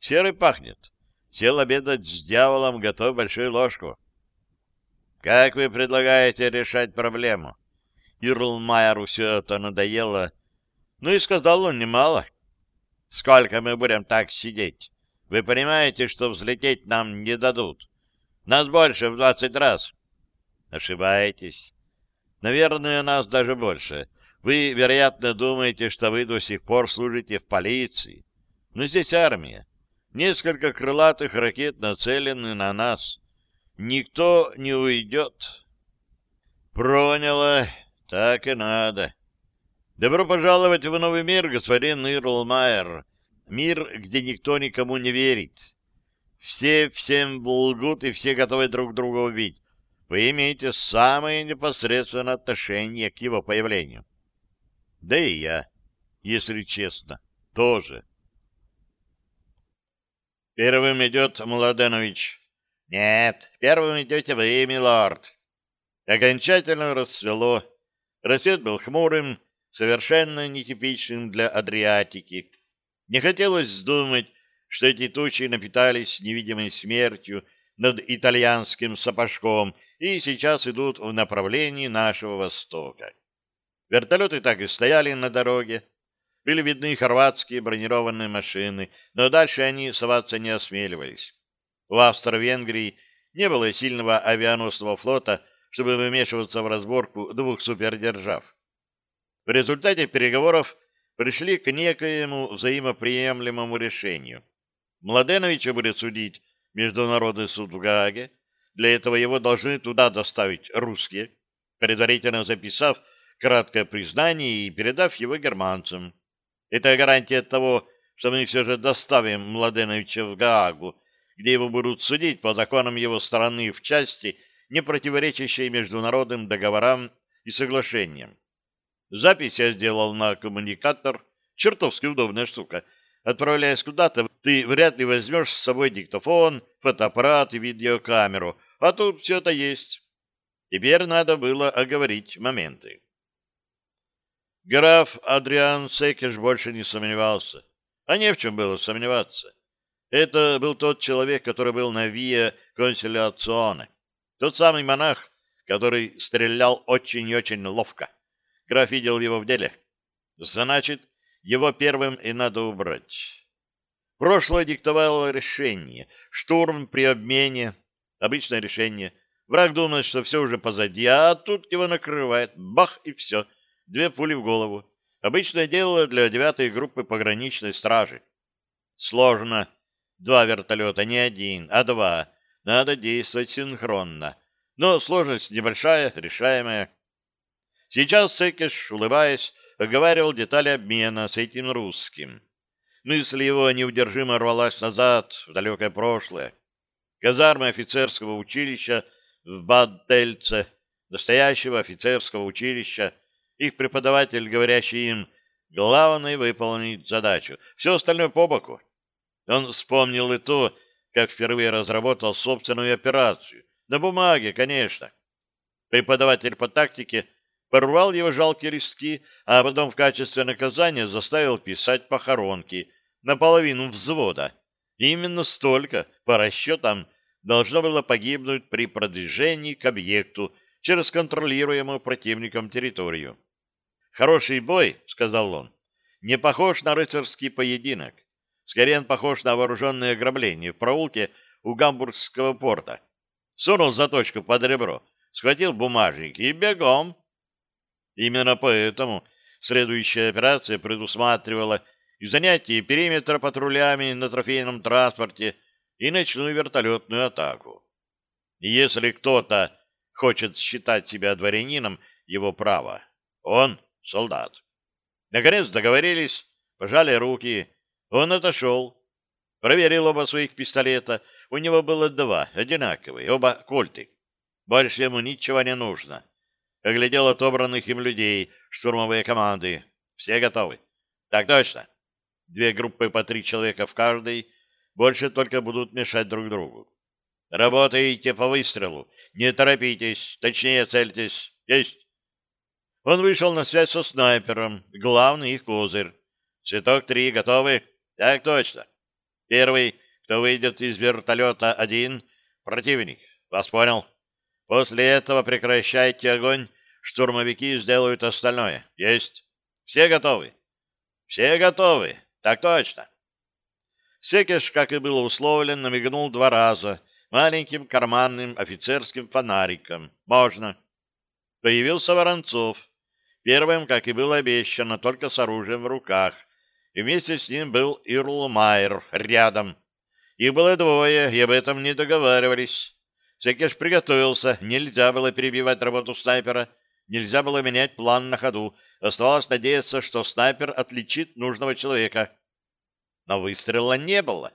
серый пахнет. Сел обедать с дьяволом, готовь большую ложку. Как вы предлагаете решать проблему? Ирл все это надоело. Ну и сказал он немало. Сколько мы будем так сидеть? Вы понимаете, что взлететь нам не дадут? Нас больше в двадцать раз. Ошибаетесь. Наверное, нас даже больше. Вы, вероятно, думаете, что вы до сих пор служите в полиции. Но здесь армия. Несколько крылатых ракет нацелены на нас. Никто не уйдет. Проняло. Так и надо. Добро пожаловать в новый мир, господин Ирлмайер. Мир, где никто никому не верит. Все всем лгут и все готовы друг друга убить. Вы имеете самое непосредственное отношение к его появлению. Да и я, если честно, тоже. Первым идет Младенович. Нет, первым идете вы, милорд. Окончательно расцвело. Рассвет был хмурым, совершенно нетипичным для Адриатики. Не хотелось думать, что эти тучи напитались невидимой смертью над итальянским сапожком и сейчас идут в направлении нашего востока. Вертолеты так и стояли на дороге. Были видны хорватские бронированные машины, но дальше они соваться не осмеливались. У Австро-Венгрии не было сильного авианосного флота, чтобы вмешиваться в разборку двух супердержав. В результате переговоров пришли к некоему взаимоприемлемому решению. Младеновича будет судить Международный суд в Гааге. Для этого его должны туда доставить русские, предварительно записав краткое признание и передав его германцам. Это гарантия того, что мы все же доставим Младеновича в Гаагу, где его будут судить по законам его страны в части, не противоречащей международным договорам и соглашениям. Запись я сделал на коммуникатор. Чертовски удобная штука. Отправляясь куда-то, ты вряд ли возьмешь с собой диктофон, фотоаппарат и видеокамеру, а тут все это есть. Теперь надо было оговорить моменты. Граф Адриан Секеш больше не сомневался. А не в чем было сомневаться. Это был тот человек, который был на Виа Консиляционе. Тот самый монах, который стрелял очень и очень ловко. Граф видел его в деле. Значит, его первым и надо убрать. Прошлое диктовало решение. Штурм при обмене. Обычное решение. Враг думает, что все уже позади, а тут его накрывает. Бах, и все. Две пули в голову. Обычное дело для девятой группы пограничной стражи. Сложно. Два вертолета, не один, а два. Надо действовать синхронно. Но сложность небольшая, решаемая. Сейчас Цекиш, улыбаясь, оговаривал детали обмена с этим русским. Мысль его неудержимо рвалась назад, в далекое прошлое. Казармы офицерского училища в Бадтельце, настоящего офицерского училища, их преподаватель, говорящий им, главное выполнить задачу, все остальное по боку. Он вспомнил и то, как впервые разработал собственную операцию. На бумаге, конечно. Преподаватель по тактике порвал его жалкие листки, а потом в качестве наказания заставил писать похоронки наполовину взвода. И именно столько, по расчетам, должно было погибнуть при продвижении к объекту через контролируемую противником территорию. «Хороший бой», — сказал он, — «не похож на рыцарский поединок. Скорее он похож на вооруженное ограбление в проулке у Гамбургского порта. Сунул заточку под ребро, схватил бумажник и бегом. Именно поэтому следующая операция предусматривала и занятие периметра патрулями на трофейном транспорте, и ночную вертолетную атаку. Если кто-то хочет считать себя дворянином, его право. Он — солдат. Наконец договорились, пожали руки. Он отошел. Проверил оба своих пистолета. У него было два, одинаковые, оба кольты. Больше ему ничего не нужно оглядел отобранных им людей, штурмовые команды. Все готовы? Так точно. Две группы по три человека в каждой, больше только будут мешать друг другу. Работайте по выстрелу, не торопитесь, точнее цельтесь. Есть. Он вышел на связь со снайпером, главный их козырь. Цветок три готовы? Так точно. Первый, кто выйдет из вертолета один, противник. Вас понял? После этого прекращайте огонь Штурмовики сделают остальное. Есть. Все готовы? Все готовы. Так точно. Секеш, как и было условлено, мигнул два раза маленьким карманным офицерским фонариком. Можно. Появился Воронцов. Первым, как и было обещано, только с оружием в руках. И вместе с ним был Ирл Майер рядом. Их было двое, и об этом не договаривались. Секеш приготовился, нельзя было перебивать работу снайпера, Нельзя было менять план на ходу. Оставалось надеяться, что снайпер отличит нужного человека. Но выстрела не было.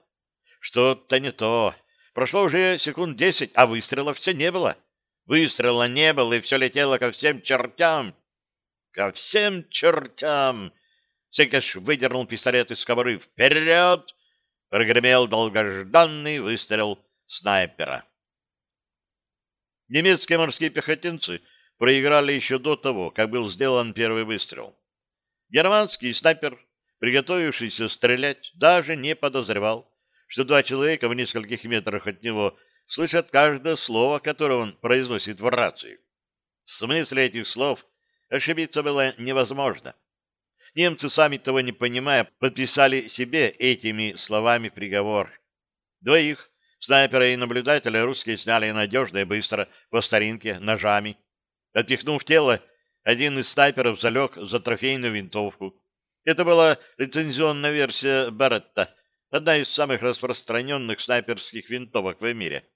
Что-то не то. Прошло уже секунд десять, а выстрела все не было. Выстрела не было, и все летело ко всем чертям. Ко всем чертям! Секеш выдернул пистолет из кобуры. «Вперед!» Прогремел долгожданный выстрел снайпера. Немецкие морские пехотинцы проиграли еще до того, как был сделан первый выстрел. Германский снайпер, приготовившийся стрелять, даже не подозревал, что два человека в нескольких метрах от него слышат каждое слово, которое он произносит в рации. В смысле этих слов ошибиться было невозможно. Немцы, сами того не понимая, подписали себе этими словами приговор. Двоих Снайпера и наблюдателя русские сняли надежно и быстро, по старинке, ножами. Отпихнув тело, один из снайперов залег за трофейную винтовку. Это была лицензионная версия Беретта, одна из самых распространенных снайперских винтовок в мире.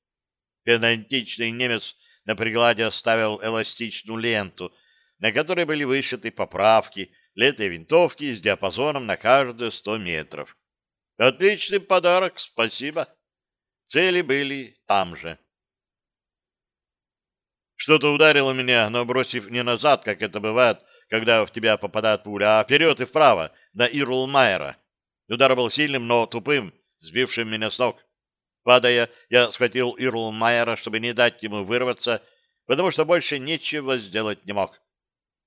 Педантичный немец на пригладе оставил эластичную ленту, на которой были вышиты поправки для этой винтовки с диапазоном на каждые сто метров. Отличный подарок, спасибо. Цели были там же. Что-то ударило меня, но бросив не назад, как это бывает, когда в тебя попадает пуля, а вперед и вправо, на Ирлмайера. Удар был сильным, но тупым, сбившим меня с ног. Падая, я схватил Ирлмайера, чтобы не дать ему вырваться, потому что больше ничего сделать не мог.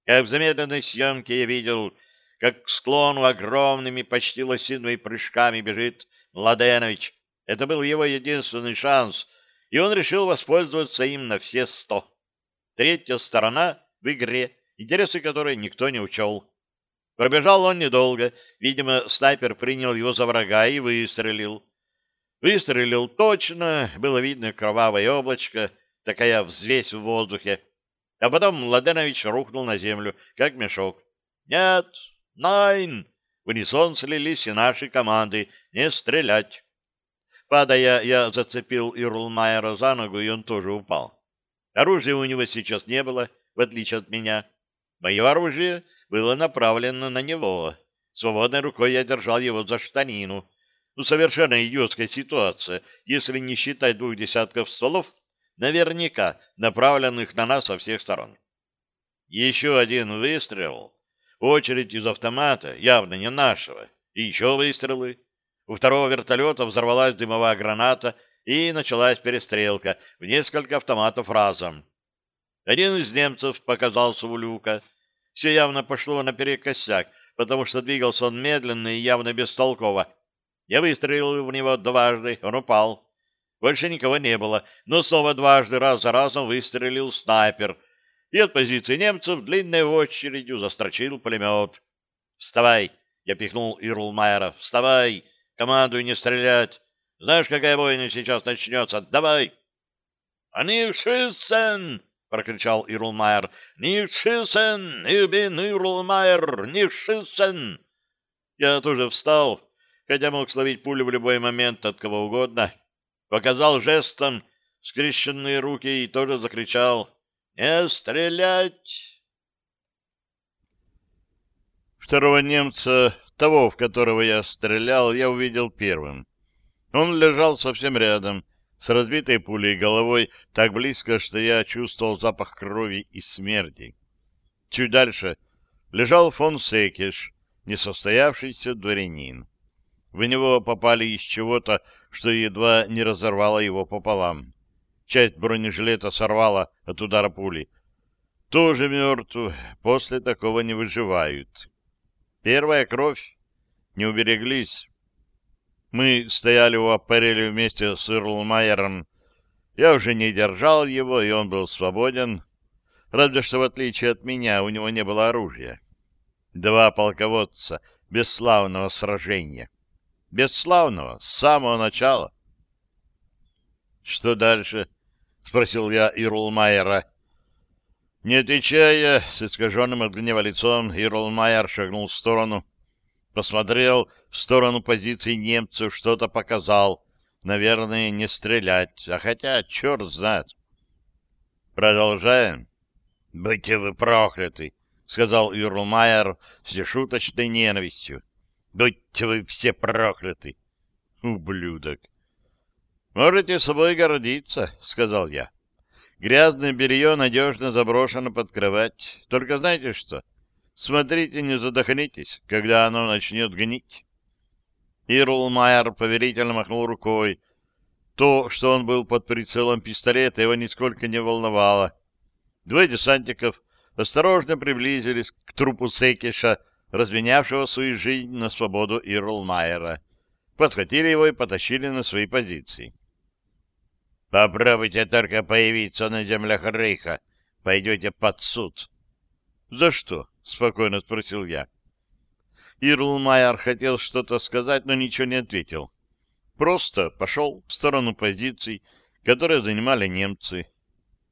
Как в замедленной съемке я видел, как к склону огромными, почти лосиными прыжками бежит Младенович. Это был его единственный шанс, и он решил воспользоваться им на все сто. Третья сторона в игре интересы которой никто не учел. Пробежал он недолго. Видимо, снайпер принял его за врага и выстрелил. Выстрелил точно, было видно кровавое облачко, такая взвесь в воздухе. А потом Младенович рухнул на землю, как мешок. «Нет! Найн!» В унисон слились и наши команды. «Не стрелять!» Падая, я зацепил Ирлмайера за ногу, и он тоже упал. Оружия у него сейчас не было, в отличие от меня. Мое оружие было направлено на него. Свободной рукой я держал его за штанину. Ну, совершенно идиотская ситуация, если не считать двух десятков столов, наверняка направленных на нас со всех сторон. Еще один выстрел, очередь из автомата, явно не нашего, и еще выстрелы. У второго вертолета взорвалась дымовая граната, и началась перестрелка в несколько автоматов разом. Один из немцев показался у люка. Все явно пошло наперекосяк, потому что двигался он медленно и явно бестолково. Я выстрелил в него дважды, он упал. Больше никого не было, но снова дважды раз за разом выстрелил снайпер, и от позиции немцев длинной очередью застрочил пулемет. «Вставай!» — я пихнул Ирлмайера. «Вставай! Командуй не стрелять! Знаешь, какая бойня сейчас начнется? Давай!» «Они шиссен!» — прокричал Ирлмайер. «Не шисен! Юбин Ирлмайер! Не шисен!» Я тоже встал, хотя мог словить пулю в любой момент от кого угодно. Показал жестом скрещенные руки и тоже закричал «Не стрелять!» Второго немца, того, в которого я стрелял, я увидел первым. Он лежал совсем рядом, с разбитой пулей головой так близко, что я чувствовал запах крови и смерти. Чуть дальше лежал фон Секиш, несостоявшийся дворянин. В него попали из чего-то, что едва не разорвало его пополам. Часть бронежилета сорвала от удара пули. Тоже мертв, после такого не выживают. Первая кровь. Не убереглись. Мы стояли у аппарели вместе с Ирлмайером. Я уже не держал его, и он был свободен. Разве что, в отличие от меня, у него не было оружия. Два полководца бесславного сражения. Бесславного, с самого начала. «Что дальше?» — спросил я Ирлмайера. Не отвечая, с искаженным от гнева лицом, Ирлмайер шагнул в сторону, посмотрел в сторону позиции немцев, что-то показал. Наверное, не стрелять, а хотя черт знает. Продолжаем. «Будьте вы прокляты!» — сказал Юрлмайер с шуточной ненавистью. «Будьте вы все прокляты!» «Ублюдок!» «Можете собой гордиться», — сказал я. «Грязное белье надежно заброшено под кровать. Только знаете что? Смотрите, не задохнитесь, когда оно начнет гнить. Ирлмайер поверительно махнул рукой. То, что он был под прицелом пистолета, его нисколько не волновало. Двое десантников осторожно приблизились к трупу Секиша, разменявшего свою жизнь на свободу Ирлмайера. Подхватили его и потащили на свои позиции. «Попробуйте только появиться на землях Рейха. Пойдете под суд». «За что?» — спокойно спросил я. Ирлмайер хотел что-то сказать, но ничего не ответил. просто пошел в сторону позиций, которые занимали немцы.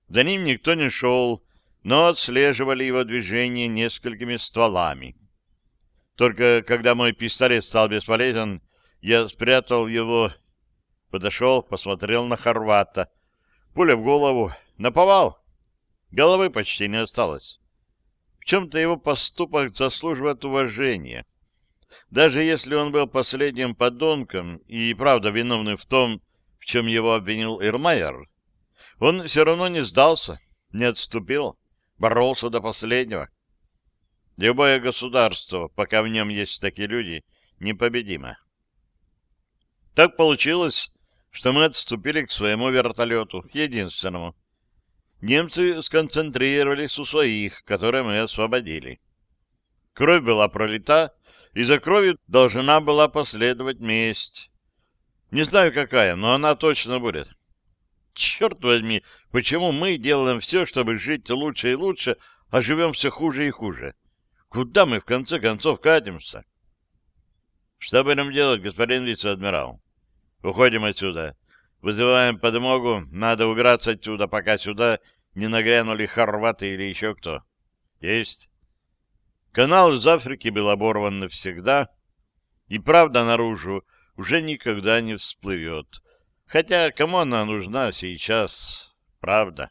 За ним никто не шел, но отслеживали его движение несколькими стволами. Только когда мой пистолет стал бесполезен, я спрятал его, подошел, посмотрел на Хорвата. Пуля в голову, наповал. Головы почти не осталось. В чем-то его поступок заслуживает уважения. Даже если он был последним подонком и правда виновным в том, в чем его обвинил Ирмайер, он все равно не сдался, не отступил, боролся до последнего. Любое государство, пока в нем есть такие люди, непобедимо. Так получилось, что мы отступили к своему вертолету, единственному. Немцы сконцентрировались у своих, которые мы освободили. Кровь была пролита, и за кровью должна была последовать месть. Не знаю какая, но она точно будет. Черт возьми, почему мы делаем все, чтобы жить лучше и лучше, а живем все хуже и хуже? Куда мы в конце концов катимся? Что будем делать, господин вице-адмирал? Уходим отсюда. Вызываем подмогу. Надо убираться отсюда, пока сюда не нагрянули хорваты или еще кто. Есть. Канал из Африки был оборван навсегда, и правда наружу уже никогда не всплывет. Хотя кому она нужна сейчас? Правда.